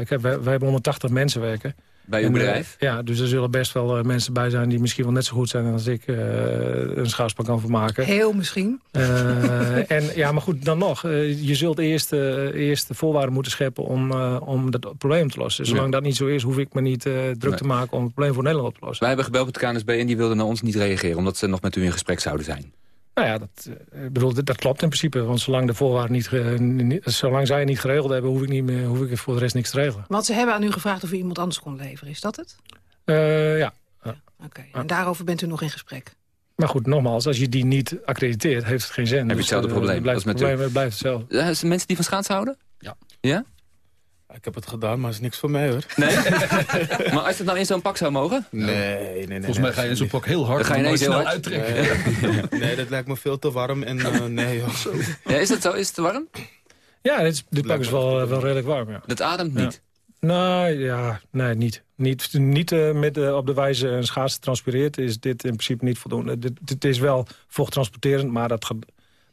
ik heb, wij, wij hebben 180 mensen werken. Bij uw en, bedrijf? ja, dus er zullen best wel mensen bij zijn... die misschien wel net zo goed zijn als ik een schouwspel kan vermaken. Heel misschien. en ja, maar goed, dan nog. je zult eerst, eerst de voorwaarden moeten scheppen om, om dat probleem te lossen. Zolang ja. dat niet zo is, hoef ik me niet druk nee. te maken... om het probleem voor Nederland op te lossen. Wij hebben gebeld met de KNSB en die wilden naar ons niet reageren... omdat ze nog met u in gesprek zouden zijn. Nou ja, dat, bedoel, dat, dat klopt in principe. Want zolang de voorwaarden niet, niet, zolang zij het niet geregeld hebben, hoef ik, niet meer, hoef ik voor de rest niks te regelen. Want ze hebben aan u gevraagd of u iemand anders kon leveren. Is dat het? Uh, ja. ja. Oké, okay. en daarover bent u nog in gesprek? Maar goed, nogmaals, als je die niet accrediteert, heeft het geen zin. Heb je hetzelfde dus, probleem? Uh, blijft, met probleem, het blijft hetzelfde. Uh, zijn mensen die van schaatsen houden? Ja. Ja? Ik heb het gedaan, maar het is niks voor mij, hoor. Nee? maar als het nou in zo'n pak zou mogen? Nee, nee, nee. Volgens mij ga je in zo'n pak heel hard Dan ga je ineens heel hard. uittrekken. Nee. nee, dat lijkt me veel te warm en uh, nee, joh. Ja, is dat zo? Is het te warm? Ja, dit, dit pak is wel, wel redelijk warm, ja. Dat ademt niet? Ja. Nou, ja, nee, niet. Niet, niet uh, met, uh, op de wijze een schaats transpireert is dit in principe niet voldoende. Dit, dit is wel vochttransporterend, maar dat gaat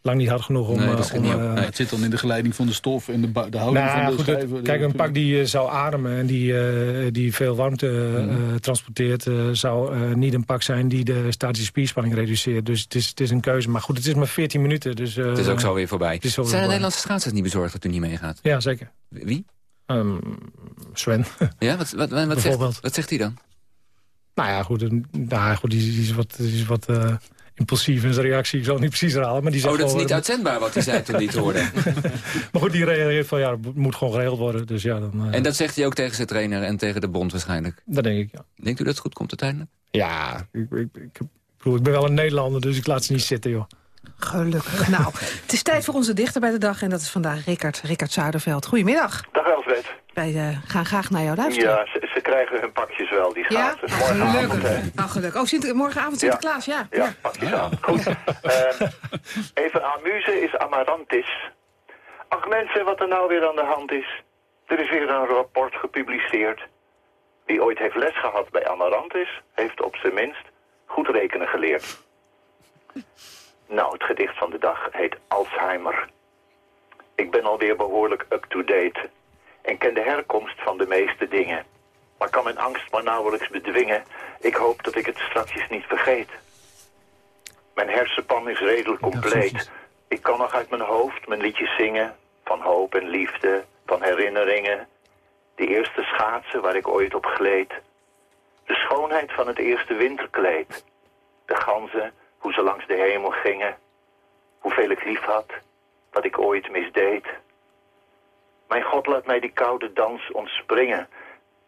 lang niet hard genoeg om... Nee, uh, om nee, het zit dan in de geleiding van de stof en de, de houding nou, van de goed, schijven. Het, kijk, een pak die uh, zou ademen en die, uh, die veel warmte uh, mm. transporteert... zou niet een pak zijn die de statische spierspanning reduceert. Dus het is, het is een keuze. Maar goed, het is maar 14 minuten. Dus, het is ook zo weer voorbij. Zo Zijn de Nederlandse schaatsers niet bezorgd dat u niet meegaat? Ja, zeker. Wie? Um, Sven. Ja, wat, wat, wat, zegt, wat zegt hij dan? Nou ja, goed, nou, goed die, die is wat... Die is wat impulsief in zijn reactie. Ik zal het niet precies herhalen. Maar die zegt oh, dat is niet uitzendbaar wat hij zei toen hij het hoorde. maar goed, die reageert van ja, het moet gewoon geregeld worden. Dus ja, dan, uh... En dat zegt hij ook tegen zijn trainer en tegen de bond waarschijnlijk? Dat denk ik, ja. Denkt u dat het goed komt uiteindelijk? Ja, ik, ik, ik, ik ben wel een Nederlander, dus ik laat ze niet zitten, joh. Gelukkig. Nou, het is tijd voor onze dichter bij de dag. En dat is vandaag Rickard, Rickard Zuiderveld. Goedemiddag. Dag Elsbeth. Wij uh, gaan graag naar jou luisteren. Ja, ze, ze, krijgen hun pakjes wel, die schaatsen. Ja? Morgenavond, hè. Oh, gelukkig. Oh, Sinter morgenavond Sinterklaas, ja. Ja, ja pakjes aan. Goed. uh, even amuse is amarantis. Ach mensen, wat er nou weer aan de hand is. Er is weer een rapport gepubliceerd. Wie ooit heeft les gehad bij amarantis, heeft op zijn minst goed rekenen geleerd. Nou, het gedicht van de dag heet Alzheimer. Ik ben alweer behoorlijk up-to-date en ken de herkomst van de meeste dingen. Maar kan mijn angst maar nauwelijks bedwingen. Ik hoop dat ik het straks niet vergeet. Mijn hersenpan is redelijk compleet. Ik kan nog uit mijn hoofd mijn liedjes zingen. Van hoop en liefde, van herinneringen. De eerste schaatsen waar ik ooit op gleed. De schoonheid van het eerste winterkleed. De ganzen, hoe ze langs de hemel gingen. Hoeveel ik lief had, wat ik ooit misdeed. Mijn God, laat mij die koude dans ontspringen.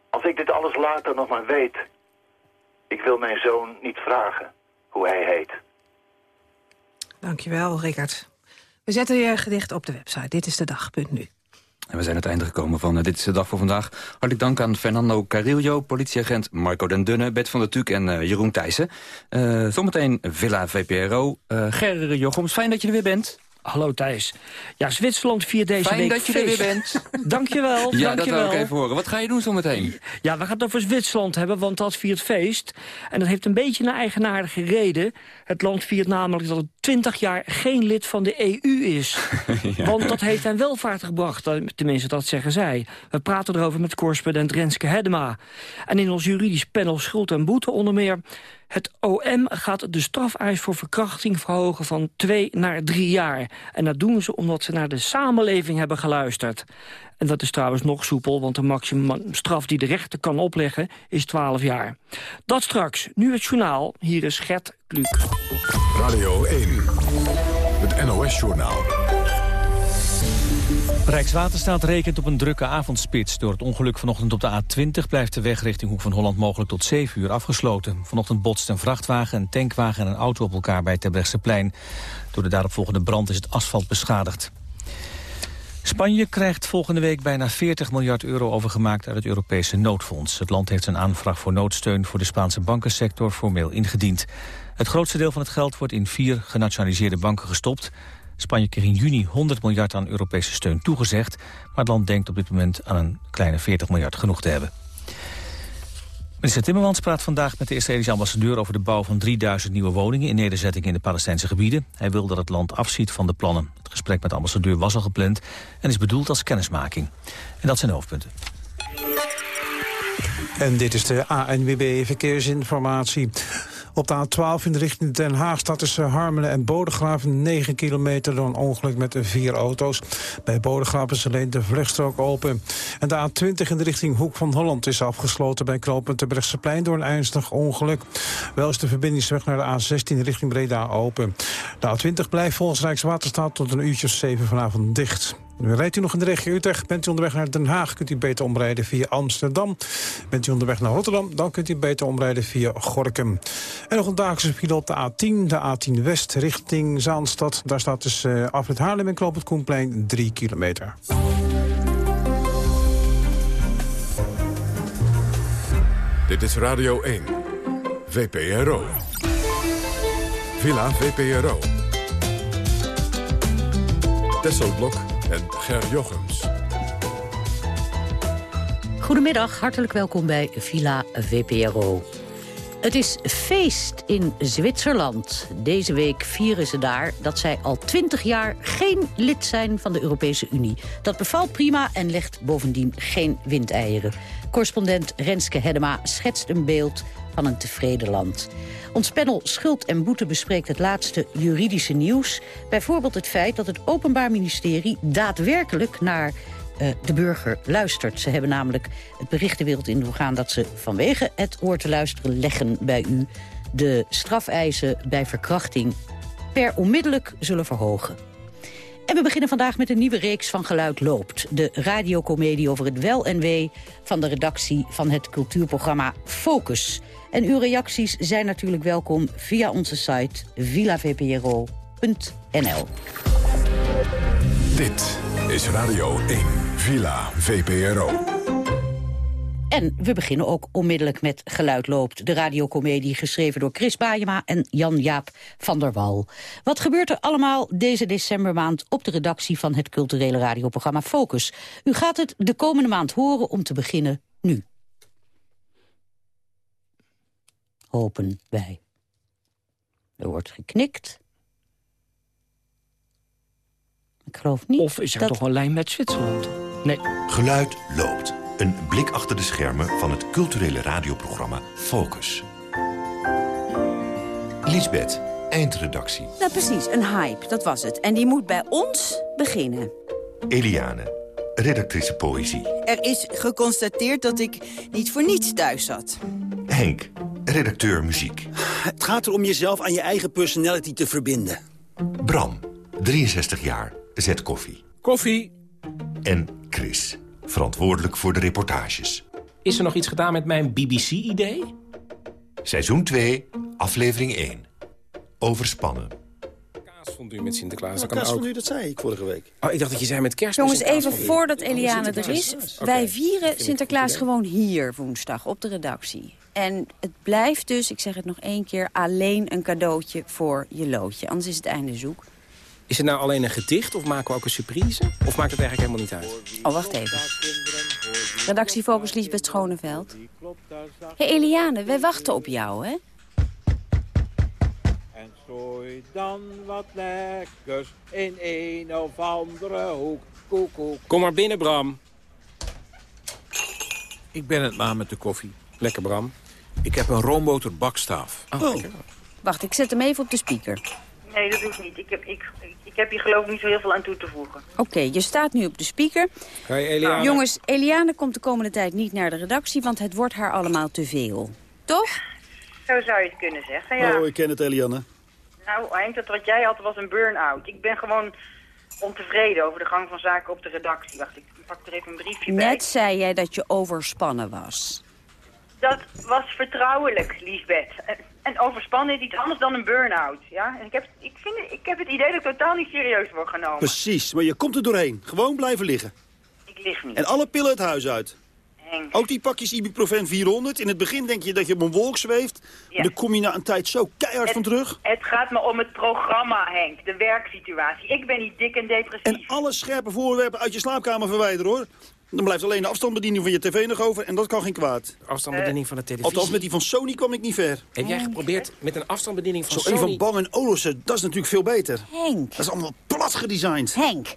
Als ik dit alles later nog maar weet. Ik wil mijn zoon niet vragen hoe hij heet. Dankjewel, Rickert. We zetten je gedicht op de website. Dit is de dag.nu. En we zijn het einde gekomen van uh, Dit is de Dag voor Vandaag. Hartelijk dank aan Fernando Carillo, politieagent Marco den Dunne... Bert van der Tuuk en uh, Jeroen Thijssen. Uh, zometeen Villa VPRO. Gerre Jochems, fijn dat je er weer bent. Hallo Thijs. Ja, Zwitserland viert deze Fijn week dat je feest. er weer bent. Dankjewel. Ja, dankjewel. dat wil ik even horen. Wat ga je doen zometeen? Ja, we gaan het over Zwitserland hebben, want dat viert feest. En dat heeft een beetje een eigenaardige reden. Het land viert namelijk dat het 20 jaar geen lid van de EU is. ja. Want dat heeft hen welvaart gebracht, tenminste dat zeggen zij. We praten erover met correspondent Renske Hedema. En in ons juridisch panel Schuld en Boete onder meer... Het OM gaat de strafeis voor verkrachting verhogen van twee naar drie jaar. En dat doen ze omdat ze naar de samenleving hebben geluisterd. En dat is trouwens nog soepel, want de maximumstraf die de rechter kan opleggen is 12 jaar. Dat straks. Nu het journaal. Hier is Gert Kluk. Radio 1. Het NOS-journaal. Rijkswaterstaat rekent op een drukke avondspits. Door het ongeluk vanochtend op de A20 blijft de weg richting Hoek van Holland mogelijk tot 7 uur afgesloten. Vanochtend botst een vrachtwagen, een tankwagen en een auto op elkaar bij Terbrechtseplein. Door de daaropvolgende brand is het asfalt beschadigd. Spanje krijgt volgende week bijna 40 miljard euro overgemaakt uit het Europese noodfonds. Het land heeft zijn aanvraag voor noodsteun voor de Spaanse bankensector formeel ingediend. Het grootste deel van het geld wordt in vier genationaliseerde banken gestopt. Spanje kreeg in juni 100 miljard aan Europese steun toegezegd... maar het land denkt op dit moment aan een kleine 40 miljard genoeg te hebben. Minister Timmermans praat vandaag met de Israëlische ambassadeur... over de bouw van 3000 nieuwe woningen in nederzettingen in de Palestijnse gebieden. Hij wil dat het land afziet van de plannen. Het gesprek met de ambassadeur was al gepland en is bedoeld als kennismaking. En dat zijn de hoofdpunten. En dit is de ANWB Verkeersinformatie. Op de A12 in de richting Den Haag staat tussen Harmelen en Bodegraven 9 kilometer door een ongeluk met vier auto's. Bij Bodegraven is alleen de vluchtstrook open. En de A20 in de richting Hoek van Holland is afgesloten bij knooppunt Terbrechtseplein door een ernstig ongeluk. Wel is de verbindingsweg naar de A16 richting Breda open. De A20 blijft volgens Rijkswaterstaat tot een uurtje 7 vanavond dicht. Rijdt u nog in de regio Utrecht, bent u onderweg naar Den Haag... kunt u beter omrijden via Amsterdam. Bent u onderweg naar Rotterdam, dan kunt u beter omrijden via Gorkum. En nog een dagelijkse file op de A10, de A10 West richting Zaanstad. Daar staat dus uh, afrit Haarlem en het Koenplein 3 kilometer. Dit is Radio 1, VPRO. Villa VPRO. Tesselblok en Ger. Goedemiddag, hartelijk welkom bij Villa VPRO. Het is feest in Zwitserland. Deze week vieren ze daar dat zij al twintig jaar geen lid zijn van de Europese Unie. Dat bevalt prima en legt bovendien geen windeieren. Correspondent Renske Hedema schetst een beeld van een tevreden land. Ons panel Schuld en Boete bespreekt het laatste juridische nieuws. Bijvoorbeeld het feit dat het Openbaar Ministerie daadwerkelijk naar uh, de burger luistert. Ze hebben namelijk het bericht de wereld in doorgaan... dat ze vanwege het oor te luisteren leggen bij u... de strafeisen bij verkrachting per onmiddellijk zullen verhogen. En we beginnen vandaag met een nieuwe reeks van Geluid Loopt. De radiocomedie over het wel en wee van de redactie van het cultuurprogramma Focus. En uw reacties zijn natuurlijk welkom via onze site villavpro.nl. Dit is Radio 1, Villa VPRO. En we beginnen ook onmiddellijk met Geluid loopt. De radiocomedie geschreven door Chris Baayema en Jan-Jaap van der Wal. Wat gebeurt er allemaal deze decembermaand op de redactie van het culturele radioprogramma Focus? U gaat het de komende maand horen om te beginnen nu. Hopen wij. Er wordt geknikt. Ik geloof niet Of is er dat... toch een lijn met Zwitserland? Nee. Geluid loopt. Een blik achter de schermen van het culturele radioprogramma Focus. Lisbeth, eindredactie. Nou precies, een hype, dat was het. En die moet bij ons beginnen. Eliane, redactrice poëzie. Er is geconstateerd dat ik niet voor niets thuis zat. Henk, redacteur muziek. Het gaat erom jezelf aan je eigen personality te verbinden. Bram, 63 jaar, zet koffie. Koffie. En Chris, verantwoordelijk voor de reportages. Is er nog iets gedaan met mijn BBC-idee? Seizoen 2, aflevering 1. Overspannen. Kaasfondue met Sinterklaas. Nou, dat kan kaasfondue, dat zei ik vorige week. Oh, ik dacht dat je zei met kerstmis Jongens, en even voordat Oh, Eliane er Sinterklaas. is. Wij vieren Sinterklaas gewoon hier woensdag op de redactie. En het blijft dus, ik zeg het nog één keer, alleen een cadeautje voor je loodje. Anders is het einde zoek. Is het nou alleen een gedicht of maken we ook een surprise? Of maakt het eigenlijk helemaal niet uit? Oh, wacht even. Redactiefocus Liesbeth Schoneveld. Hé hey Eliane, wij wachten op jou, hè? En stooi dan wat lekkers in een of andere hoek. Kom maar binnen, Bram. Ik ben het maar met de koffie. Lekker, Bram. Ik heb een roomboter bakstaaf. Oh. Wacht, ik zet hem even op de speaker. Nee, dat hoeft niet. Ik heb, ik, ik heb hier geloof ik niet zo heel veel aan toe te voegen. Oké, je staat nu op de speaker. Hoi, Eliane. Jongens, Eliane komt de komende tijd niet naar de redactie... want het wordt haar allemaal te veel. Toch? Zo zou je het kunnen zeggen, ja. Oh, ik ken het, Eliane. Nou, Henk, dat wat jij had was een burn-out. Ik ben gewoon ontevreden over de gang van zaken op de redactie. Wacht, ik pak er even een briefje bij. Net zei jij dat je overspannen was. Dat was vertrouwelijk, Liesbeth. En, en overspannen is iets anders dan een burn-out, ja. En ik heb, ik, vind, ik heb het idee dat ik totaal niet serieus word genomen. Precies, maar je komt er doorheen. Gewoon blijven liggen. Ik lig niet. En alle pillen het huis uit. Henk. Ook die pakjes ibuprofen 400. In het begin denk je dat je op een wolk zweeft. Ja. Maar dan kom je na een tijd zo keihard van terug. Het gaat me om het programma, Henk. De werksituatie. Ik ben niet dik en depressief. En alle scherpe voorwerpen uit je slaapkamer verwijderen, hoor. Dan blijft alleen de afstandsbediening van je tv nog over. En dat kan geen kwaad. Afstandsbediening van de televisie. Althans, met die van Sony kwam ik niet ver. Heb jij geprobeerd met een afstandsbediening van Zo een Sony... van Bang Olufsen, dat is natuurlijk veel beter. Henk. Dat is allemaal plat gedesigned. Henk.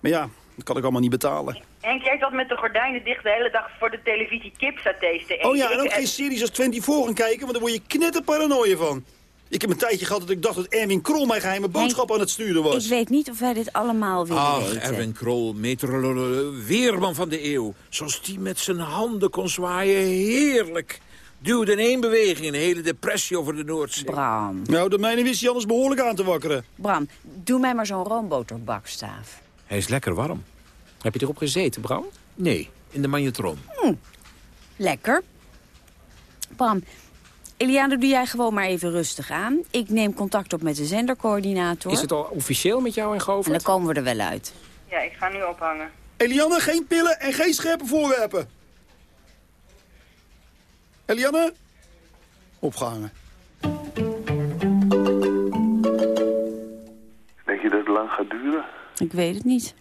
Maar ja, dat kan ik allemaal niet betalen. Henk, jij zat met de gordijnen dicht de hele dag voor de televisie kipsaté's te eten. Oh ja, en ook geen series als 24 gaan kijken, want daar word je knetterparanoia van. Ik heb een tijdje gehad dat ik dacht dat Erwin Krol mijn geheime boodschap aan het sturen was. Ik weet niet of wij dit allemaal willen Ach, weten. Erwin Krol, meteoroloog, weerman van de eeuw. Zoals die met zijn handen kon zwaaien, heerlijk. Duwde in één beweging een hele depressie over de Noordzee. Bram. Nou, de mijne wist hij anders behoorlijk aan te wakkeren. Bram, doe mij maar zo'n roomboterbakstaaf. Hij is lekker warm. Heb je erop gezeten, Bram? Nee, in de magnetron. Lekker. Bram, Eliane, doe jij gewoon maar even rustig aan. Ik neem contact op met de zendercoördinator. Is het al officieel met jou en En Govert? dan komen we er wel uit. Ja, ik ga nu ophangen. Eliane, geen pillen en geen scherpe voorwerpen. Eliane? Opgehangen. Denk je dat het lang gaat duren? Ik weet het niet.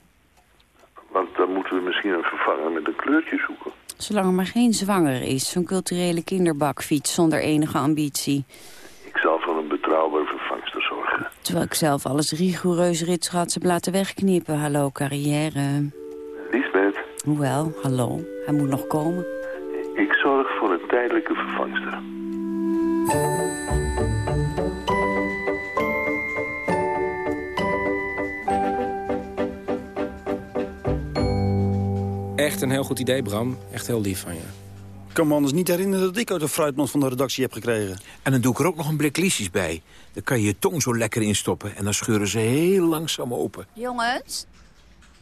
Want dan moeten we misschien een vervanger met een kleurtje zoeken. Zolang er maar geen zwanger is. Zo'n culturele kinderbakfiets zonder enige ambitie. Ik zal voor een betrouwbare vervangster zorgen. Terwijl ik zelf alles rigoureus ritsrats heb laten wegknippen. Hallo, carrière. Lisbeth, Hoewel, hallo. Hij moet nog komen. ik zorg voor een tijdelijke vervangster. Echt een heel goed idee, Bram. Echt heel lief van je. Ik kan me anders niet herinneren dat ik uit de fruitmand van de redactie heb gekregen. En dan doe ik er ook nog een blik liesjes bij. Dan kan je je tong zo lekker instoppen. En dan scheuren ze heel langzaam open. Jongens,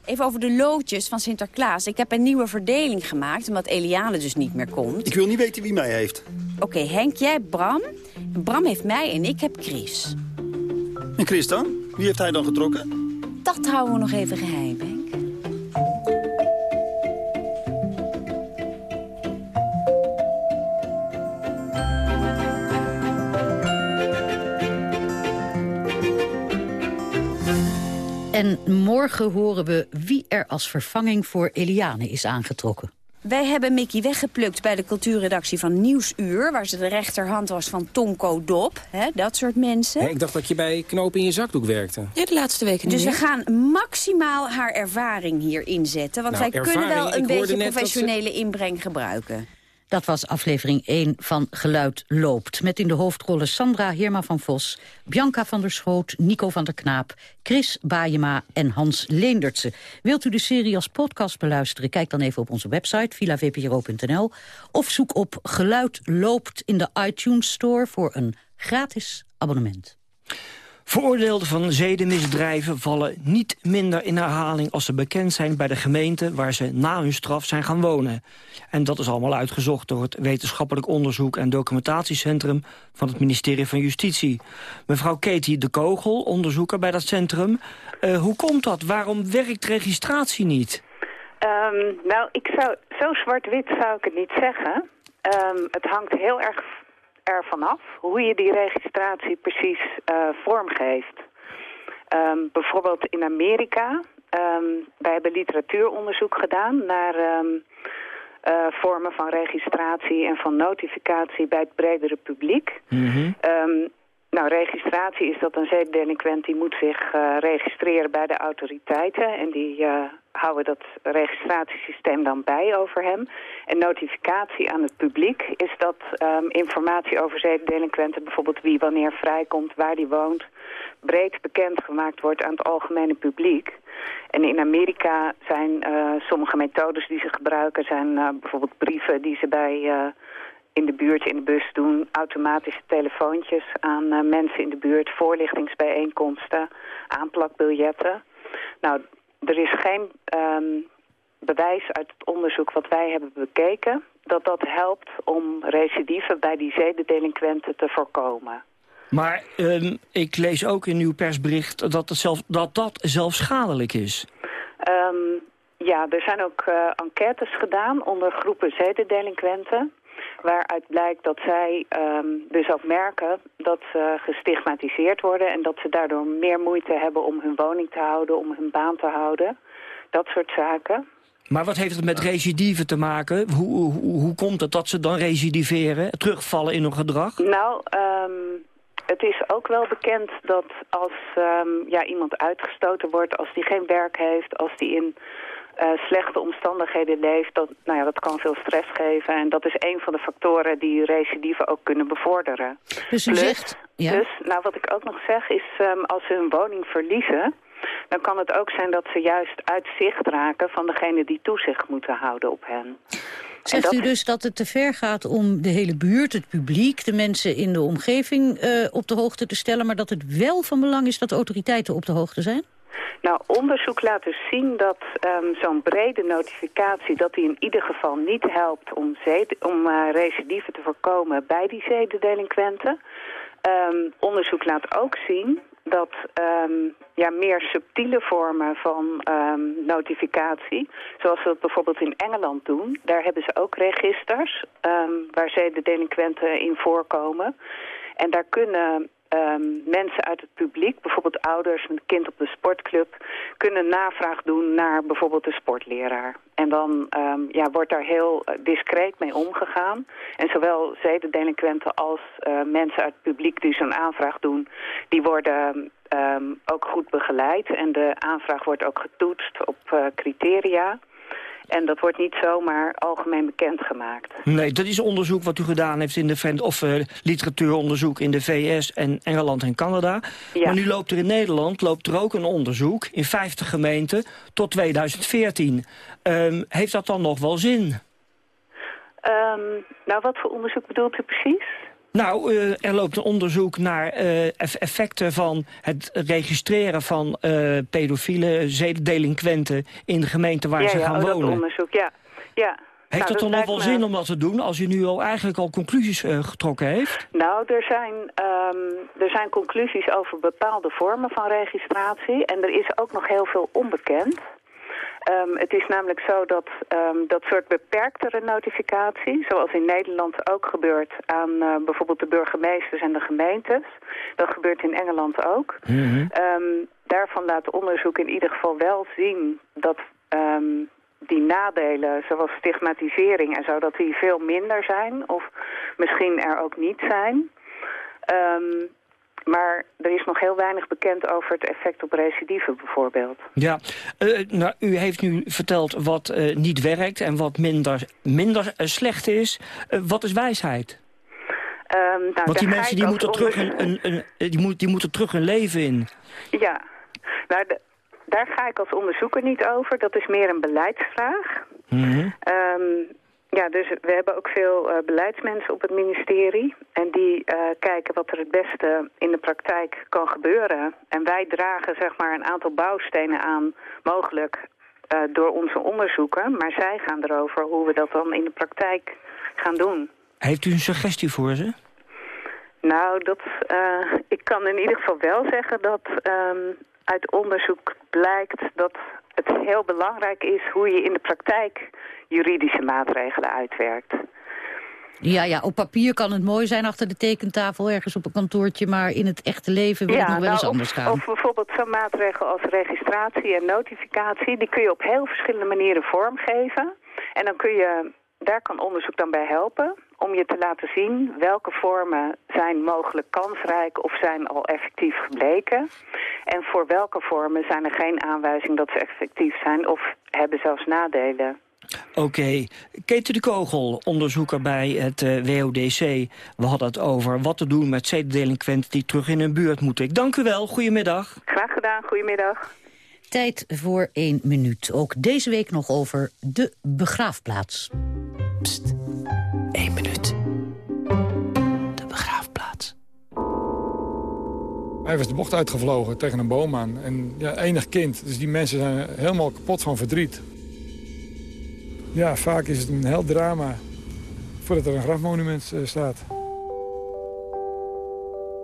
even over de loodjes van Sinterklaas. Ik heb een nieuwe verdeling gemaakt, omdat Eliane dus niet meer komt. Ik wil niet weten wie mij heeft. Oké, Henk, jij hebt Bram. Bram heeft mij en ik heb Chris. En Chris dan? Wie heeft hij dan getrokken? Dat houden we nog even geheim, Henk. En morgen horen we wie er als vervanging voor Eliane is aangetrokken. Wij hebben Mickey weggeplukt bij de cultuurredactie van Nieuwsuur... waar ze de rechterhand was van Tonko Dop, hè, dat soort mensen. Ik dacht dat je bij knopen in je zakdoek werkte. Ja, de laatste weken Dus we gaan maximaal haar ervaring hier inzetten. Want Nou, wij kunnen wel een beetje ze- professionele inbreng gebruiken. Dat was aflevering 1 van Geluid Loopt. Met in de hoofdrollen Sandra Heerma van Vos, Bianca van der Schoot, Nico van der Knaap, Chris Baayema en Hans Leendertse. Wilt u de serie als podcast beluisteren? Kijk dan even op onze website villavpro.nl of zoek op Geluid Loopt in de iTunes Store voor een gratis abonnement. Veroordeelden van zedenmisdrijven vallen niet minder in herhaling... als ze bekend zijn bij de gemeente waar ze na hun straf zijn gaan wonen. En dat is allemaal uitgezocht door het wetenschappelijk onderzoek... en documentatiecentrum van het ministerie van Justitie. Mevrouw Katie de Kogel, onderzoeker bij dat centrum. Uh, hoe komt dat? Waarom werkt registratie niet? Nou, ik zou, zo zwart-wit zou ik het niet zeggen. Um, het hangt heel erg ervan af hoe je die registratie precies uh, vormgeeft. Um, bijvoorbeeld in Amerika, um, wij hebben literatuuronderzoek gedaan naar um, uh, vormen van registratie en van notificatie bij het bredere publiek. Mm -hmm. Nou, registratie is dat een zedendelinquent die moet zich uh, registreren bij de autoriteiten en die houden dat registratiesysteem dan bij over hem. En notificatie aan het publiek is dat um, informatie over zedendelinquenten, bijvoorbeeld wie wanneer vrijkomt, waar die woont, breed bekendgemaakt wordt aan het algemene publiek. En in Amerika zijn uh, sommige methodes die ze gebruiken, zijn bijvoorbeeld brieven die ze bij... In de buurt, in de bus doen. Automatische telefoontjes aan uh, mensen in de buurt. Voorlichtingsbijeenkomsten. Aanplakbiljetten. Nou, er is geen um, bewijs uit het onderzoek wat wij hebben bekeken... dat dat helpt om recidieven bij die zedendelinquenten te voorkomen. Maar um, ik lees ook in uw persbericht dat het zelf, dat, dat zelfs schadelijk is. Um, ja, er zijn ook uh, enquêtes gedaan onder groepen zedendelinquenten waaruit blijkt dat zij um, dus ook merken dat ze gestigmatiseerd worden... en dat ze daardoor meer moeite hebben om hun woning te houden, om hun baan te houden. Dat soort zaken. Maar wat heeft het met recidive te maken? Hoe, hoe, hoe komt het dat ze dan recidiveren, terugvallen in hun gedrag? Nou, um, het is ook wel bekend dat als um, ja, iemand uitgestoten wordt... als die geen werk heeft, als die in uh, slechte omstandigheden leeft, dat, nou ja, dat kan veel stress geven. En dat is een van de factoren die recidive ook kunnen bevorderen. Dus u Plus, zegt... Ja. Nou wat ik ook nog zeg is, um, als ze hun woning verliezen... dan kan het ook zijn dat ze juist uit zicht raken van degene die toezicht moeten houden op hen. Zegt dat... u dus dat het te ver gaat om de hele buurt, het publiek... de mensen in de omgeving uh, op de hoogte te stellen... maar dat het wel van belang is dat de autoriteiten op de hoogte zijn? Nou, onderzoek laat dus zien dat um, zo'n brede notificatie... dat die in ieder geval niet helpt om, om uh, recidieven te voorkomen bij die zedendelinquenten. Um, onderzoek laat ook zien dat um, ja, meer subtiele vormen van notificatie, zoals we het bijvoorbeeld in Engeland doen, daar hebben ze ook registers um, waar zedendelinquenten in voorkomen. En daar kunnen um, mensen uit het publiek, bijvoorbeeld ouders, een kind op de sportclub, kunnen navraag doen naar bijvoorbeeld de sportleraar. En dan um, ja, wordt daar heel discreet mee omgegaan. En zowel zedendelinquenten als uh, mensen uit het publiek die zo'n aanvraag doen, die worden um, ook goed begeleid. En de aanvraag wordt ook getoetst op uh, criteria. En dat wordt niet zomaar algemeen bekendgemaakt. Nee, dat is onderzoek wat u gedaan heeft in de of uh, literatuuronderzoek in de VS en Engeland en Canada. Ja. Maar nu loopt er in Nederland loopt er ook een onderzoek in 50 gemeenten tot 2014. Um, heeft dat dan nog wel zin? Um, nou, wat voor onderzoek bedoelt u precies? Nou, uh, er loopt een onderzoek naar uh, effecten van het registreren van uh, pedofiele zedendelinquenten in de gemeente waar ja, ze ja, gaan oh, wonen. Dat onderzoek, ja. ja. Heeft nou, het dan nog wel me... zin om dat te doen als u nu al eigenlijk al conclusies uh, getrokken heeft? Nou, er zijn, um, er zijn conclusies over bepaalde vormen van registratie en er is ook nog heel veel onbekend. Um, het is namelijk zo dat um, dat soort beperktere notificatie, zoals in Nederland ook gebeurt aan uh, bijvoorbeeld de burgemeesters en de gemeentes, dat gebeurt in Engeland ook. Mm -hmm. um, daarvan laat onderzoek in ieder geval wel zien dat die nadelen, zoals stigmatisering en zo, dat die veel minder zijn of misschien er ook niet zijn. Maar er is nog heel weinig bekend over het effect op recidive bijvoorbeeld. Ja, uh, nou, u heeft nu verteld wat uh, niet werkt en wat minder, minder uh, slecht is. wat is wijsheid? Um, nou, Want die mensen die moeten, terug een, een, een, die, moet, die moeten terug hun leven in. Ja, nou, de, daar ga ik als onderzoeker niet over. Dat is meer een beleidsvraag. Mm -hmm. um, Ja, dus we hebben ook veel uh, beleidsmensen op het ministerie. En die uh, kijken wat er het beste in de praktijk kan gebeuren. En wij dragen zeg maar een aantal bouwstenen aan, mogelijk uh, door onze onderzoeken. Maar zij gaan erover hoe we dat dan in de praktijk gaan doen. Heeft u een suggestie voor ze? Nou, dat, ik kan in ieder geval wel zeggen dat um, uit onderzoek blijkt dat het heel belangrijk is hoe je in de praktijk juridische maatregelen uitwerkt. Ja, ja, op papier kan het mooi zijn achter de tekentafel ergens op een kantoortje... maar in het echte leven wil ja, het nog wel eens nou, anders gaan. Of bijvoorbeeld zo'n maatregel als registratie en notificatie... die kun je op heel verschillende manieren vormgeven. En dan kun je, daar kan onderzoek dan bij helpen om je te laten zien welke vormen zijn mogelijk kansrijk of zijn al effectief gebleken. En voor welke vormen zijn er geen aanwijzing dat ze effectief zijn of hebben zelfs nadelen. Oké. Okay. Keten de Kogel, onderzoeker bij het uh, eh, WODC. We hadden het over wat te doen met zedendelinquenten die terug in hun buurt moeten. Ik dank u wel. Goedemiddag. Graag gedaan. Goedemiddag. Tijd voor één minuut. Ook deze week nog over de begraafplaats. Pst. Eén minuut. Hij was de bocht uitgevlogen tegen een boom aan. En ja, enig kind. Dus die mensen zijn helemaal kapot van verdriet. Ja, vaak is het een heel drama voordat er een grafmonument uh, staat.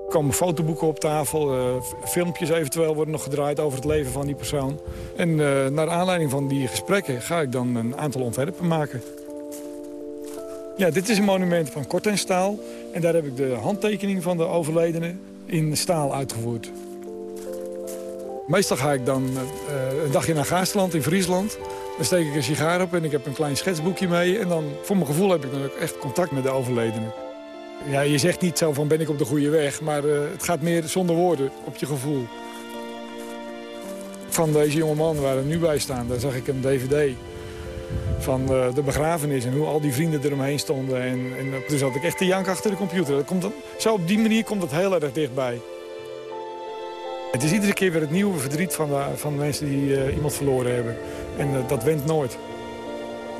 Er komen fotoboeken op tafel, uh, filmpjes eventueel worden nog gedraaid over het leven van die persoon. En uh, naar aanleiding van die gesprekken ga ik dan een aantal ontwerpen maken. Ja, dit is een monument van kort. En daar heb ik de handtekening van de overledene in staal uitgevoerd. Meestal ga ik dan uh, een dagje naar Gaasland in Friesland. Dan steek ik een sigaar op en ik heb een klein schetsboekje mee. En dan, voor mijn gevoel, heb ik dan ook echt contact met de overledene. Ja, je zegt niet zo van ben ik op de goede weg, maar uh, het gaat meer zonder woorden op je gevoel. Van deze jonge man waar we nu bij staan, daar zag ik een dvd van de, de, begrafenis en hoe al die vrienden eromheen stonden. En, en toen zat ik echt te jank achter de computer. Dat komt dan, zo op die manier komt het heel erg dichtbij. Het is iedere keer weer het nieuwe verdriet van de, van mensen die uh, iemand verloren hebben. En uh, dat went nooit.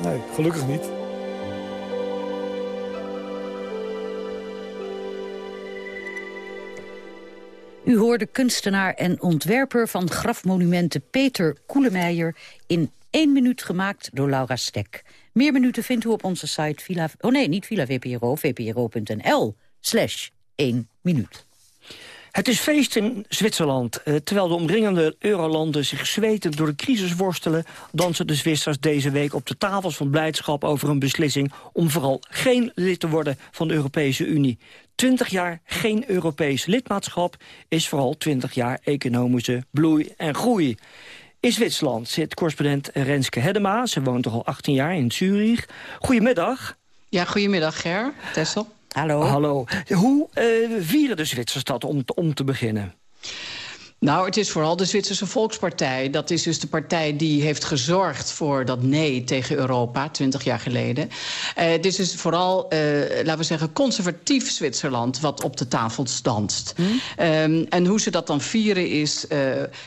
Nee, gelukkig niet. U hoorde kunstenaar en ontwerper van grafmonumenten Peter Koelemeijer... in één minuut gemaakt door Laura Stek. Meer minuten vindt u op onze site. Oh nee, niet Villa VPRO, vpro.nl slash 1 minuut. Het is feest in Zwitserland. Eh, terwijl de omringende eurolanden zich zweten door de crisis worstelen... dansen de Zwitsers deze week op de tafels van blijdschap over een beslissing... om vooral geen lid te worden van de Europese Unie. Twintig jaar geen Europees lidmaatschap is vooral twintig jaar economische bloei en groei. In Zwitserland zit correspondent Renske Hedema. Ze woont toch al 18 jaar in Zurich. Goedemiddag. Ja, goedemiddag Ger, Tessel. Hallo. Hallo. Hoe uh, vieren de Zwitsers dat om, om te beginnen? Nou, het is vooral de Zwitserse Volkspartij. Dat is dus de partij die heeft gezorgd voor dat nee tegen Europa, twintig jaar geleden. Uh, het is dus vooral, uh, laten we zeggen, conservatief Zwitserland... wat op de tafel danst. Hm? Um, en hoe ze dat dan vieren is... Uh,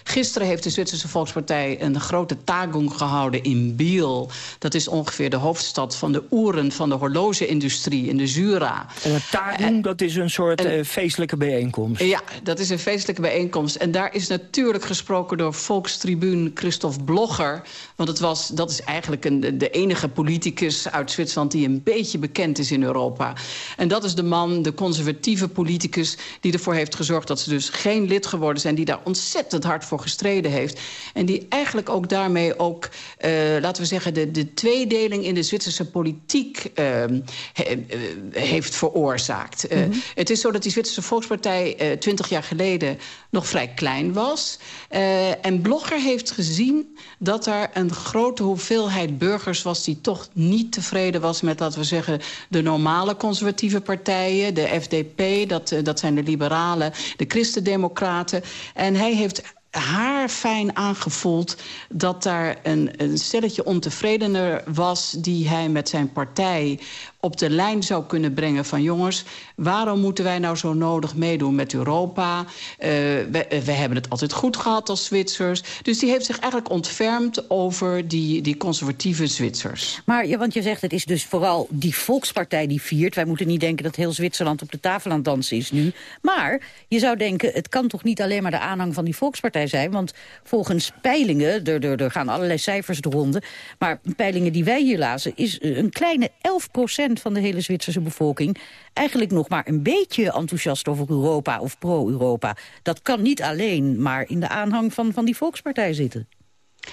gisteren heeft de Zwitserse Volkspartij een grote tagung gehouden in Biel. Dat is ongeveer de hoofdstad van de oeren van de horlogeindustrie in de Jura. En een tagung, dat is een soort en, feestelijke bijeenkomst? Ja, dat is een feestelijke bijeenkomst. En daar is natuurlijk gesproken door volkstribuun Christophe Blogger. Want het was, dat is eigenlijk een, de enige politicus uit Zwitserland... die een beetje bekend is in Europa. En dat is de man, de conservatieve politicus... die ervoor heeft gezorgd dat ze dus geen lid geworden zijn... die daar ontzettend hard voor gestreden heeft. En die eigenlijk ook daarmee ook, uh, laten we zeggen... de, de tweedeling in de Zwitserse politiek uh, he, uh, heeft veroorzaakt. Mm -hmm. Het is zo dat die Zwitserse Volkspartij twintig jaar geleden... nog vrij klein was. Uh, en Blogger heeft gezien dat er een grote hoeveelheid burgers was... die toch niet tevreden was met, laten we zeggen... de normale conservatieve partijen, de FDP, dat, uh, dat zijn de liberalen... de christendemocraten. En hij heeft haar fijn aangevoeld dat daar een, een stelletje ontevredener was... die hij met zijn partij op de lijn zou kunnen brengen van... jongens, waarom moeten wij nou zo nodig meedoen met Europa? Uh, we, hebben het altijd goed gehad als Zwitsers. Dus die heeft zich eigenlijk ontfermd over die, die conservatieve Zwitsers. Maar, want je zegt, het is dus vooral die volkspartij die viert. Wij moeten niet denken dat heel Zwitserland op de tafel aan het dansen is nu. Maar je zou denken, het kan toch niet alleen maar de aanhang van die volkspartij zijn? Want volgens peilingen, er, er, er gaan allerlei cijfers de ronde... maar peilingen die wij hier lazen, is een kleine 11 van de hele Zwitserse bevolking... eigenlijk nog maar een beetje enthousiast over Europa of pro-Europa. Dat kan niet alleen maar in de aanhang van, van die volkspartij zitten.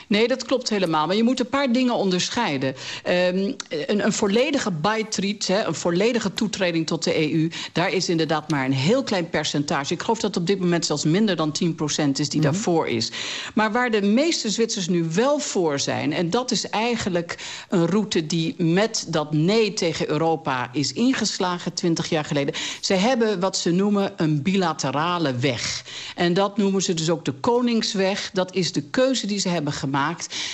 Nee, dat klopt helemaal. Maar je moet een paar dingen onderscheiden. Um, een, een, volledige bijtreat, een volledige toetreding tot de EU... daar is inderdaad maar een heel klein percentage. Ik geloof dat op dit moment zelfs minder dan 10% is die mm daarvoor is. Maar waar de meeste Zwitsers nu wel voor zijn... en dat is eigenlijk een route die met dat nee tegen Europa is ingeslagen... 20 jaar geleden. Ze hebben wat ze noemen een bilaterale weg. En dat noemen ze dus ook de Koningsweg. Dat is de keuze die ze hebben gemaakt.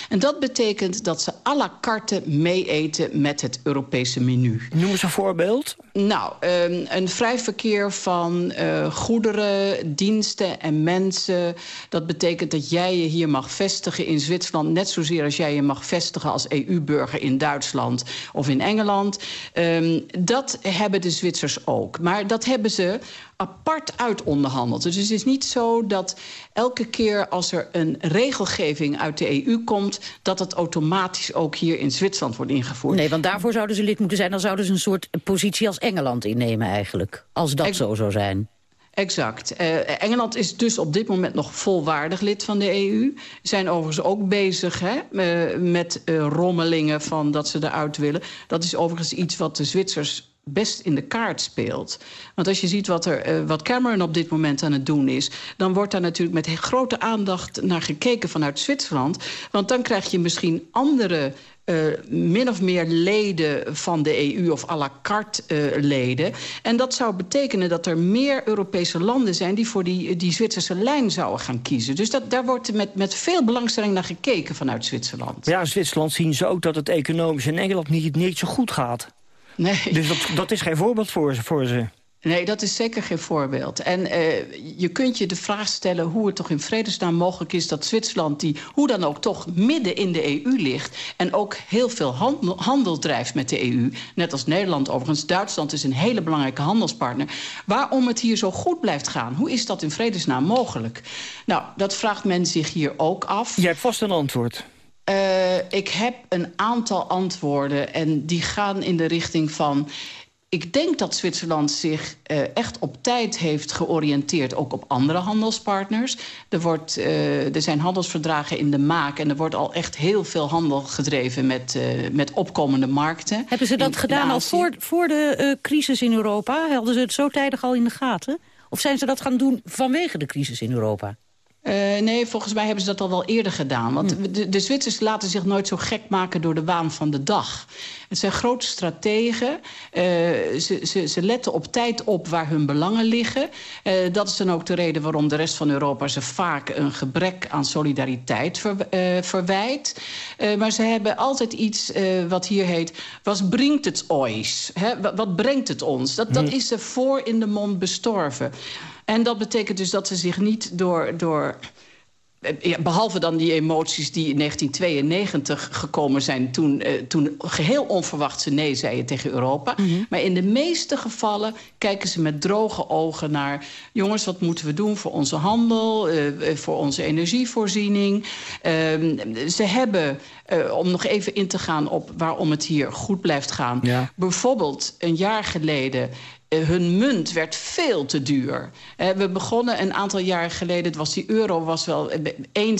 En dat betekent dat ze à la carte meeeten met het Europese menu. Noem eens een voorbeeld. Nou, um, een vrij verkeer van uh, goederen, diensten en mensen. Dat betekent dat jij je hier mag vestigen in Zwitserland... net zozeer als jij je mag vestigen als EU-burger in Duitsland of in Engeland. Um, dat hebben de Zwitsers ook. Maar dat hebben ze apart uitonderhandeld. Dus het is niet zo dat elke keer als er een regelgeving uit de EU komt... dat het automatisch ook hier in Zwitserland wordt ingevoerd. Nee, want daarvoor zouden ze lid moeten zijn. Dan zouden ze een soort positie als Engeland innemen eigenlijk. Als dat zo zou zijn. Exact. Uh, Engeland is dus op dit moment nog volwaardig lid van de EU. Zijn overigens ook bezig hè, uh, met uh, rommelingen van dat ze eruit willen. Dat is overigens iets wat de Zwitsers best in de kaart speelt. Want als je ziet wat, er, uh, wat Cameron op dit moment aan het doen is... dan wordt daar natuurlijk met grote aandacht naar gekeken vanuit Zwitserland. Want dan krijg je misschien andere uh, min of meer leden van de EU of à la carte uh, leden. En dat zou betekenen dat er meer Europese landen zijn... die voor die, die Zwitserse lijn zouden gaan kiezen. Dus dat, daar wordt met, met veel belangstelling naar gekeken vanuit Zwitserland. Ja, Zwitserland zien ze ook dat het economisch in Engeland niet, niet zo goed gaat. Nee. Dus dat, dat is geen voorbeeld voor ze. Voor ze. Nee, dat is zeker geen voorbeeld. En uh, je kunt je de vraag stellen hoe het toch in vredesnaam mogelijk is... dat Zwitserland, die hoe dan ook toch midden in de EU ligt... en ook heel veel handel, handel drijft met de EU... net als Nederland overigens. Duitsland is een hele belangrijke handelspartner. Waarom het hier zo goed blijft gaan? Hoe is dat in vredesnaam mogelijk? Nou, dat vraagt men zich hier ook af. Je hebt vast een antwoord. Uh, ik heb een aantal antwoorden en die gaan in de richting van... Ik denk dat Zwitserland zich uh, echt op tijd heeft georiënteerd... ook op andere handelspartners. Er, wordt, uh, er zijn handelsverdragen in de maak... en er wordt al echt heel veel handel gedreven met, uh, met opkomende markten. Hebben ze dat in, gedaan in al voor, voor de crisis in Europa? Hadden ze het zo tijdig al in de gaten? Of zijn ze dat gaan doen vanwege de crisis in Europa? Uh, nee, volgens mij hebben ze dat al wel eerder gedaan. Want hm. de, de Zwitsers laten zich nooit zo gek maken door de waan van de dag. Het zijn grote strategen. Uh, ze, ze, ze, letten op tijd op waar hun belangen liggen. Uh, dat is dan ook de reden waarom de rest van Europa... ze vaak een gebrek aan solidariteit ver, verwijt. maar ze hebben altijd iets wat hier heet... wat brengt het oois? Wat, wat, brengt het ons? Dat, hm. dat is er voor in de mond bestorven. En dat betekent dus dat ze zich niet door... door ja, behalve dan die emoties die in 1992 gekomen zijn... toen, uh, toen geheel onverwacht ze nee zeiden tegen Europa. Mm -hmm. Maar in de meeste gevallen kijken ze met droge ogen naar... jongens, wat moeten we doen voor onze handel, uh, voor onze energievoorziening? Uh, ze hebben, uh, om nog even in te gaan op waarom het hier goed blijft gaan... Ja. bijvoorbeeld een jaar geleden hun munt werd veel te duur. Uh, we begonnen een aantal jaar geleden, het was die euro was wel 1,60 uh,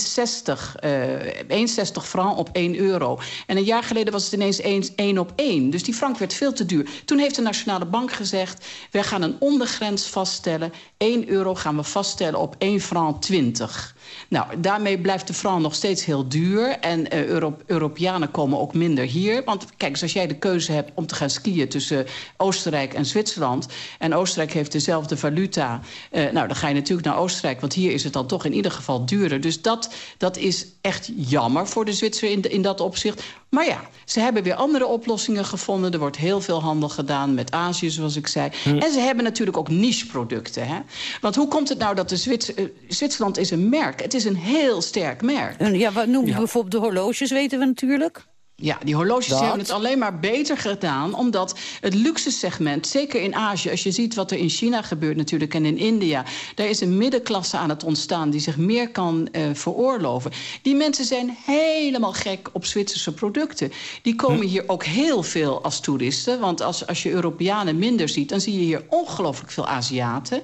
1,60 frank op 1 euro. En een jaar geleden was het ineens 1, 1 op 1. Dus die frank werd veel te duur. Toen heeft de Nationale Bank gezegd, wij gaan een ondergrens vaststellen. 1 euro gaan we vaststellen op 1 frank 20. Nou, daarmee blijft de franc nog steeds heel duur. En uh, Euro Europeanen komen ook minder hier. Want kijk als jij de keuze hebt om te gaan skiën... tussen Oostenrijk en Zwitserland... en Oostenrijk heeft dezelfde valuta... Uh, nou, dan ga je natuurlijk naar Oostenrijk. Want hier is het dan toch in ieder geval duurder. Dus dat, dat is echt jammer voor de Zwitser in, in dat opzicht. Maar ja, ze hebben weer andere oplossingen gevonden. Er wordt heel veel handel gedaan met Azië, zoals ik zei. Hm. En ze hebben natuurlijk ook niche-producten. Want hoe komt het nou dat de Zwits uh, Zwitserland is een merk? Het is een heel sterk merk. En ja, wat noem je ja. bijvoorbeeld de horloges, weten we natuurlijk. Ja, die horloges dat? hebben het alleen maar beter gedaan... omdat het luxe segment, zeker in Azië... als je ziet wat er in China gebeurt natuurlijk en in India... daar is een middenklasse aan het ontstaan die zich meer kan uh, veroorloven. Die mensen zijn helemaal gek op Zwitserse producten. Die komen hm. hier ook heel veel als toeristen. Want als, als je Europeanen minder ziet... dan zie je hier ongelooflijk veel Aziaten.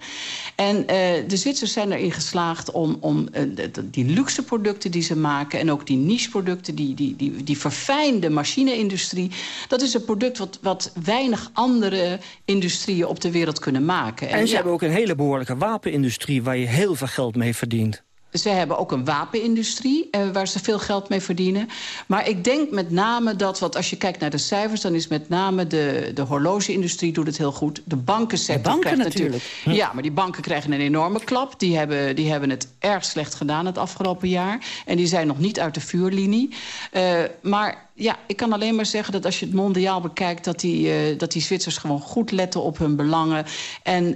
En uh, de Zwitsers zijn erin geslaagd om, om uh, die luxe producten die ze maken... en ook die niche producten, die, die, die, die verfijnen de machine-industrie. Dat is een product wat, wat weinig andere industrieën op de wereld kunnen maken. En, en ze ja, hebben ook een hele behoorlijke wapenindustrie... waar je heel veel geld mee verdient. Ze hebben ook een wapenindustrie uh, waar ze veel geld mee verdienen. Maar ik denk met name dat, want als je kijkt naar de cijfers... dan is met name de, de horlogeindustrie doet het heel goed. De bankensector de banken krijgt natuurlijk. Hm. Ja, maar die banken krijgen een enorme klap. Die hebben, die hebben het erg slecht gedaan het afgelopen jaar. En die zijn nog niet uit de vuurlinie. Uh, maar ja, ik kan alleen maar zeggen dat als je het mondiaal bekijkt... dat die, uh, dat die Zwitsers gewoon goed letten op hun belangen. En uh,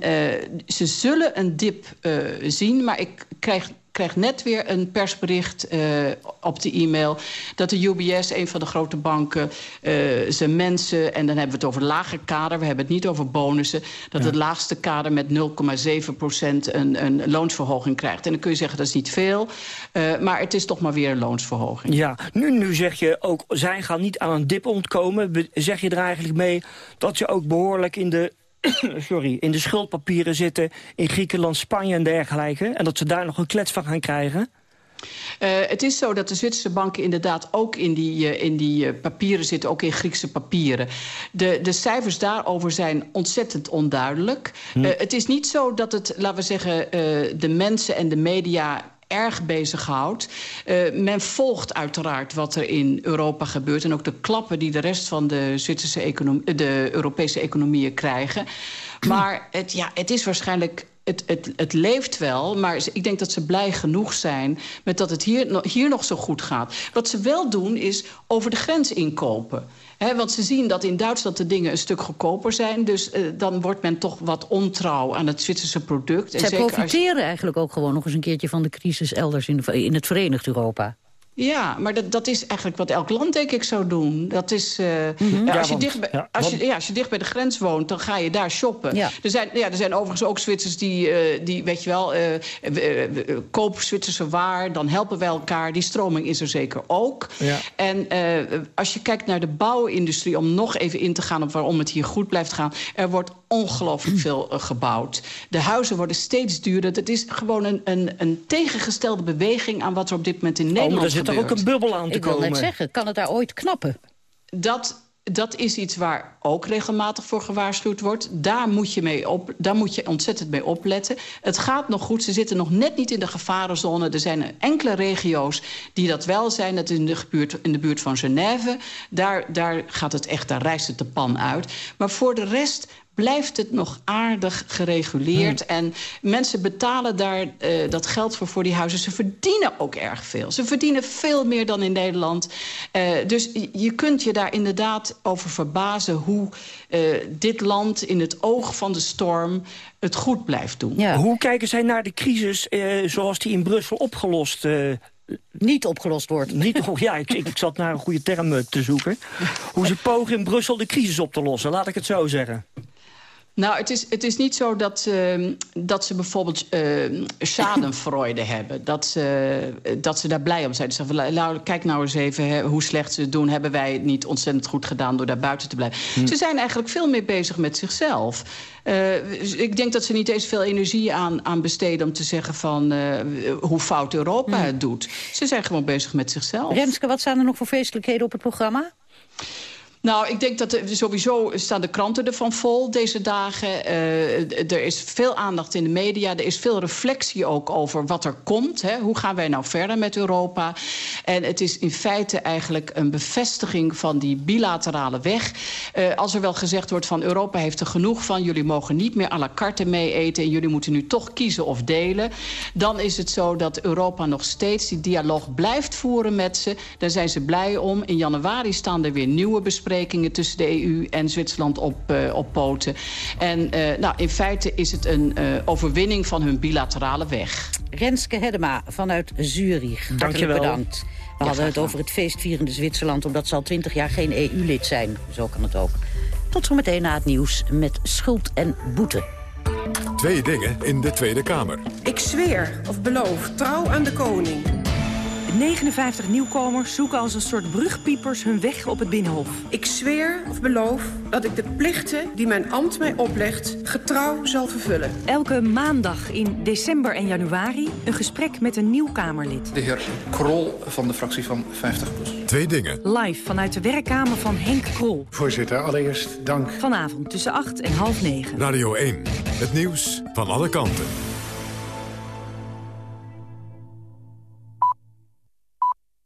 ze zullen een dip uh, zien, maar ik krijg krijg net weer een persbericht uh, op de e-mail... dat de UBS, een van de grote banken, uh, zijn mensen... en dan hebben we het over lage kader, we hebben het niet over bonussen... dat ja. het laagste kader met 0,7 procent een, een loonsverhoging krijgt. En dan kun je zeggen, dat is niet veel, uh, maar het is toch maar weer een loonsverhoging. Ja, nu, nu zeg je ook, zij gaan niet aan een dip ontkomen. Zeg je er eigenlijk mee dat je ook behoorlijk in de sorry, in de schuldpapieren zitten... in Griekenland, Spanje en dergelijke... en dat ze daar nog een klets van gaan krijgen? Uh, het is zo dat de Zwitserse banken inderdaad ook in die, uh, in die uh, papieren zitten, ook in Griekse papieren. De, de cijfers daarover zijn ontzettend onduidelijk. Hm. het is niet zo dat het, laten we zeggen, de mensen en de media erg bezighoudt. Uh, men volgt uiteraard wat er in Europa gebeurt... en ook de klappen die de rest van de, Zwitserse economie, de Europese economieën krijgen. Maar het, ja, het is waarschijnlijk het, het, het, leeft wel, maar ik denk dat ze blij genoeg zijn... met dat het hier, hier nog zo goed gaat. Wat ze wel doen, is over de grens inkopen. He, want ze zien dat in Duitsland de dingen een stuk goedkoper zijn. Dus uh, dan wordt men toch wat ontrouw aan het Zwitserse product. Zij profiteren als... eigenlijk ook gewoon nog eens een keertje van de crisis elders in, de, in het Verenigd Europa. Ja, maar dat, dat is eigenlijk wat elk land, denk ik, zou doen. Dat is, uh, mm -hmm. ja, als, je want, dicht bij, ja, als, je, ja, als je dicht bij de grens woont, dan ga je daar shoppen. Ja. Er, zijn, ja, er zijn overigens ook Zwitsers die, uh, die weet je wel, uh, koop Zwitserse waar, dan helpen wij elkaar. Die stroming is er zeker ook. Ja. En als je kijkt naar de bouwindustrie, om nog even in te gaan op waarom het hier goed blijft gaan, er wordt ongelooflijk veel gebouwd. De huizen worden steeds duurder. Het is gewoon een, een, een tegengestelde beweging aan wat er op dit moment in Nederland oh, gebeurt. Er zit er ook een bubbel aan te ik komen. Ik wil net zeggen, kan het daar ooit knappen? Dat, dat is iets waar ook regelmatig voor gewaarschuwd wordt. Daar moet, je mee op, daar moet je ontzettend mee opletten. Het gaat nog goed, ze zitten nog net niet in de gevarenzone. Er zijn enkele regio's die dat wel zijn. Dat is in de buurt, in de buurt van Genève. Daar, daar gaat het echt, daar rijst het de pan uit. Maar voor de rest blijft het nog aardig gereguleerd. Hmm. En mensen betalen daar uh, dat geld voor voor die huizen. Ze verdienen ook erg veel. Ze verdienen veel meer dan in Nederland. Uh, dus je kunt je daar inderdaad over verbazen... hoe uh, dit land in het oog van de storm het goed blijft doen. Ja. Hoe kijken zij naar de crisis zoals die in Brussel opgelost niet opgelost wordt. Niet, ja, ik, ik, zat naar een goede term te zoeken. Hoe ze pogen in Brussel de crisis op te lossen, laat ik het zo zeggen. Nou, het is, het is niet zo dat, uh, dat ze bijvoorbeeld uh, schadenfreude hebben. Dat ze, dat ze daar blij om zijn. Ze zeggen, nou, kijk nou eens even hè, hoe slecht ze het doen. Hebben wij het niet ontzettend goed gedaan door daar buiten te blijven? Hm. Ze zijn eigenlijk veel meer bezig met zichzelf. Uh, ik denk dat ze niet eens veel energie aan, aan besteden... om te zeggen van hoe fout Europa hm. het doet. Ze zijn gewoon bezig met zichzelf. Renske, wat staan er nog voor feestelijkheden op het programma? Nou, ik denk dat sowieso staan de kranten ervan vol deze dagen. Uh, er is veel aandacht in de media. Er is veel reflectie ook over wat er komt. Hè. Hoe gaan wij nou verder met Europa? En het is in feite eigenlijk een bevestiging van die bilaterale weg. Uh, als er wel gezegd wordt van Europa heeft er genoeg van... jullie mogen niet meer à la carte mee eten... en jullie moeten nu toch kiezen of delen... dan is het zo dat Europa nog steeds die dialoog blijft voeren met ze. Daar zijn ze blij om. In januari staan er weer nieuwe besprekingen besprekingen tussen de EU en Zwitserland op, uh, op poten. En uh, nou, in feite is het een uh, overwinning van hun bilaterale weg. Renske Hedema vanuit Zurich. Hartelijk bedankt. We hadden het over het feestvierende Zwitserland... omdat ze al twintig jaar geen EU-lid zijn. Zo kan het ook. Tot zometeen na het nieuws met schuld en boete. Twee dingen in de Tweede Kamer. Ik zweer of beloof trouw aan de koning 59 nieuwkomers zoeken als een soort brugpiepers hun weg op het Binnenhof. Ik zweer of beloof dat ik de plichten die mijn ambt mij oplegt getrouw zal vervullen. Elke maandag in december en januari een gesprek met een nieuw Kamerlid. De heer Krol van de fractie van 50PLUS. Twee dingen. Live vanuit de werkkamer van Henk Krol. Voorzitter, allereerst dank. Vanavond tussen 8 en half 9. Radio 1, het nieuws van alle kanten.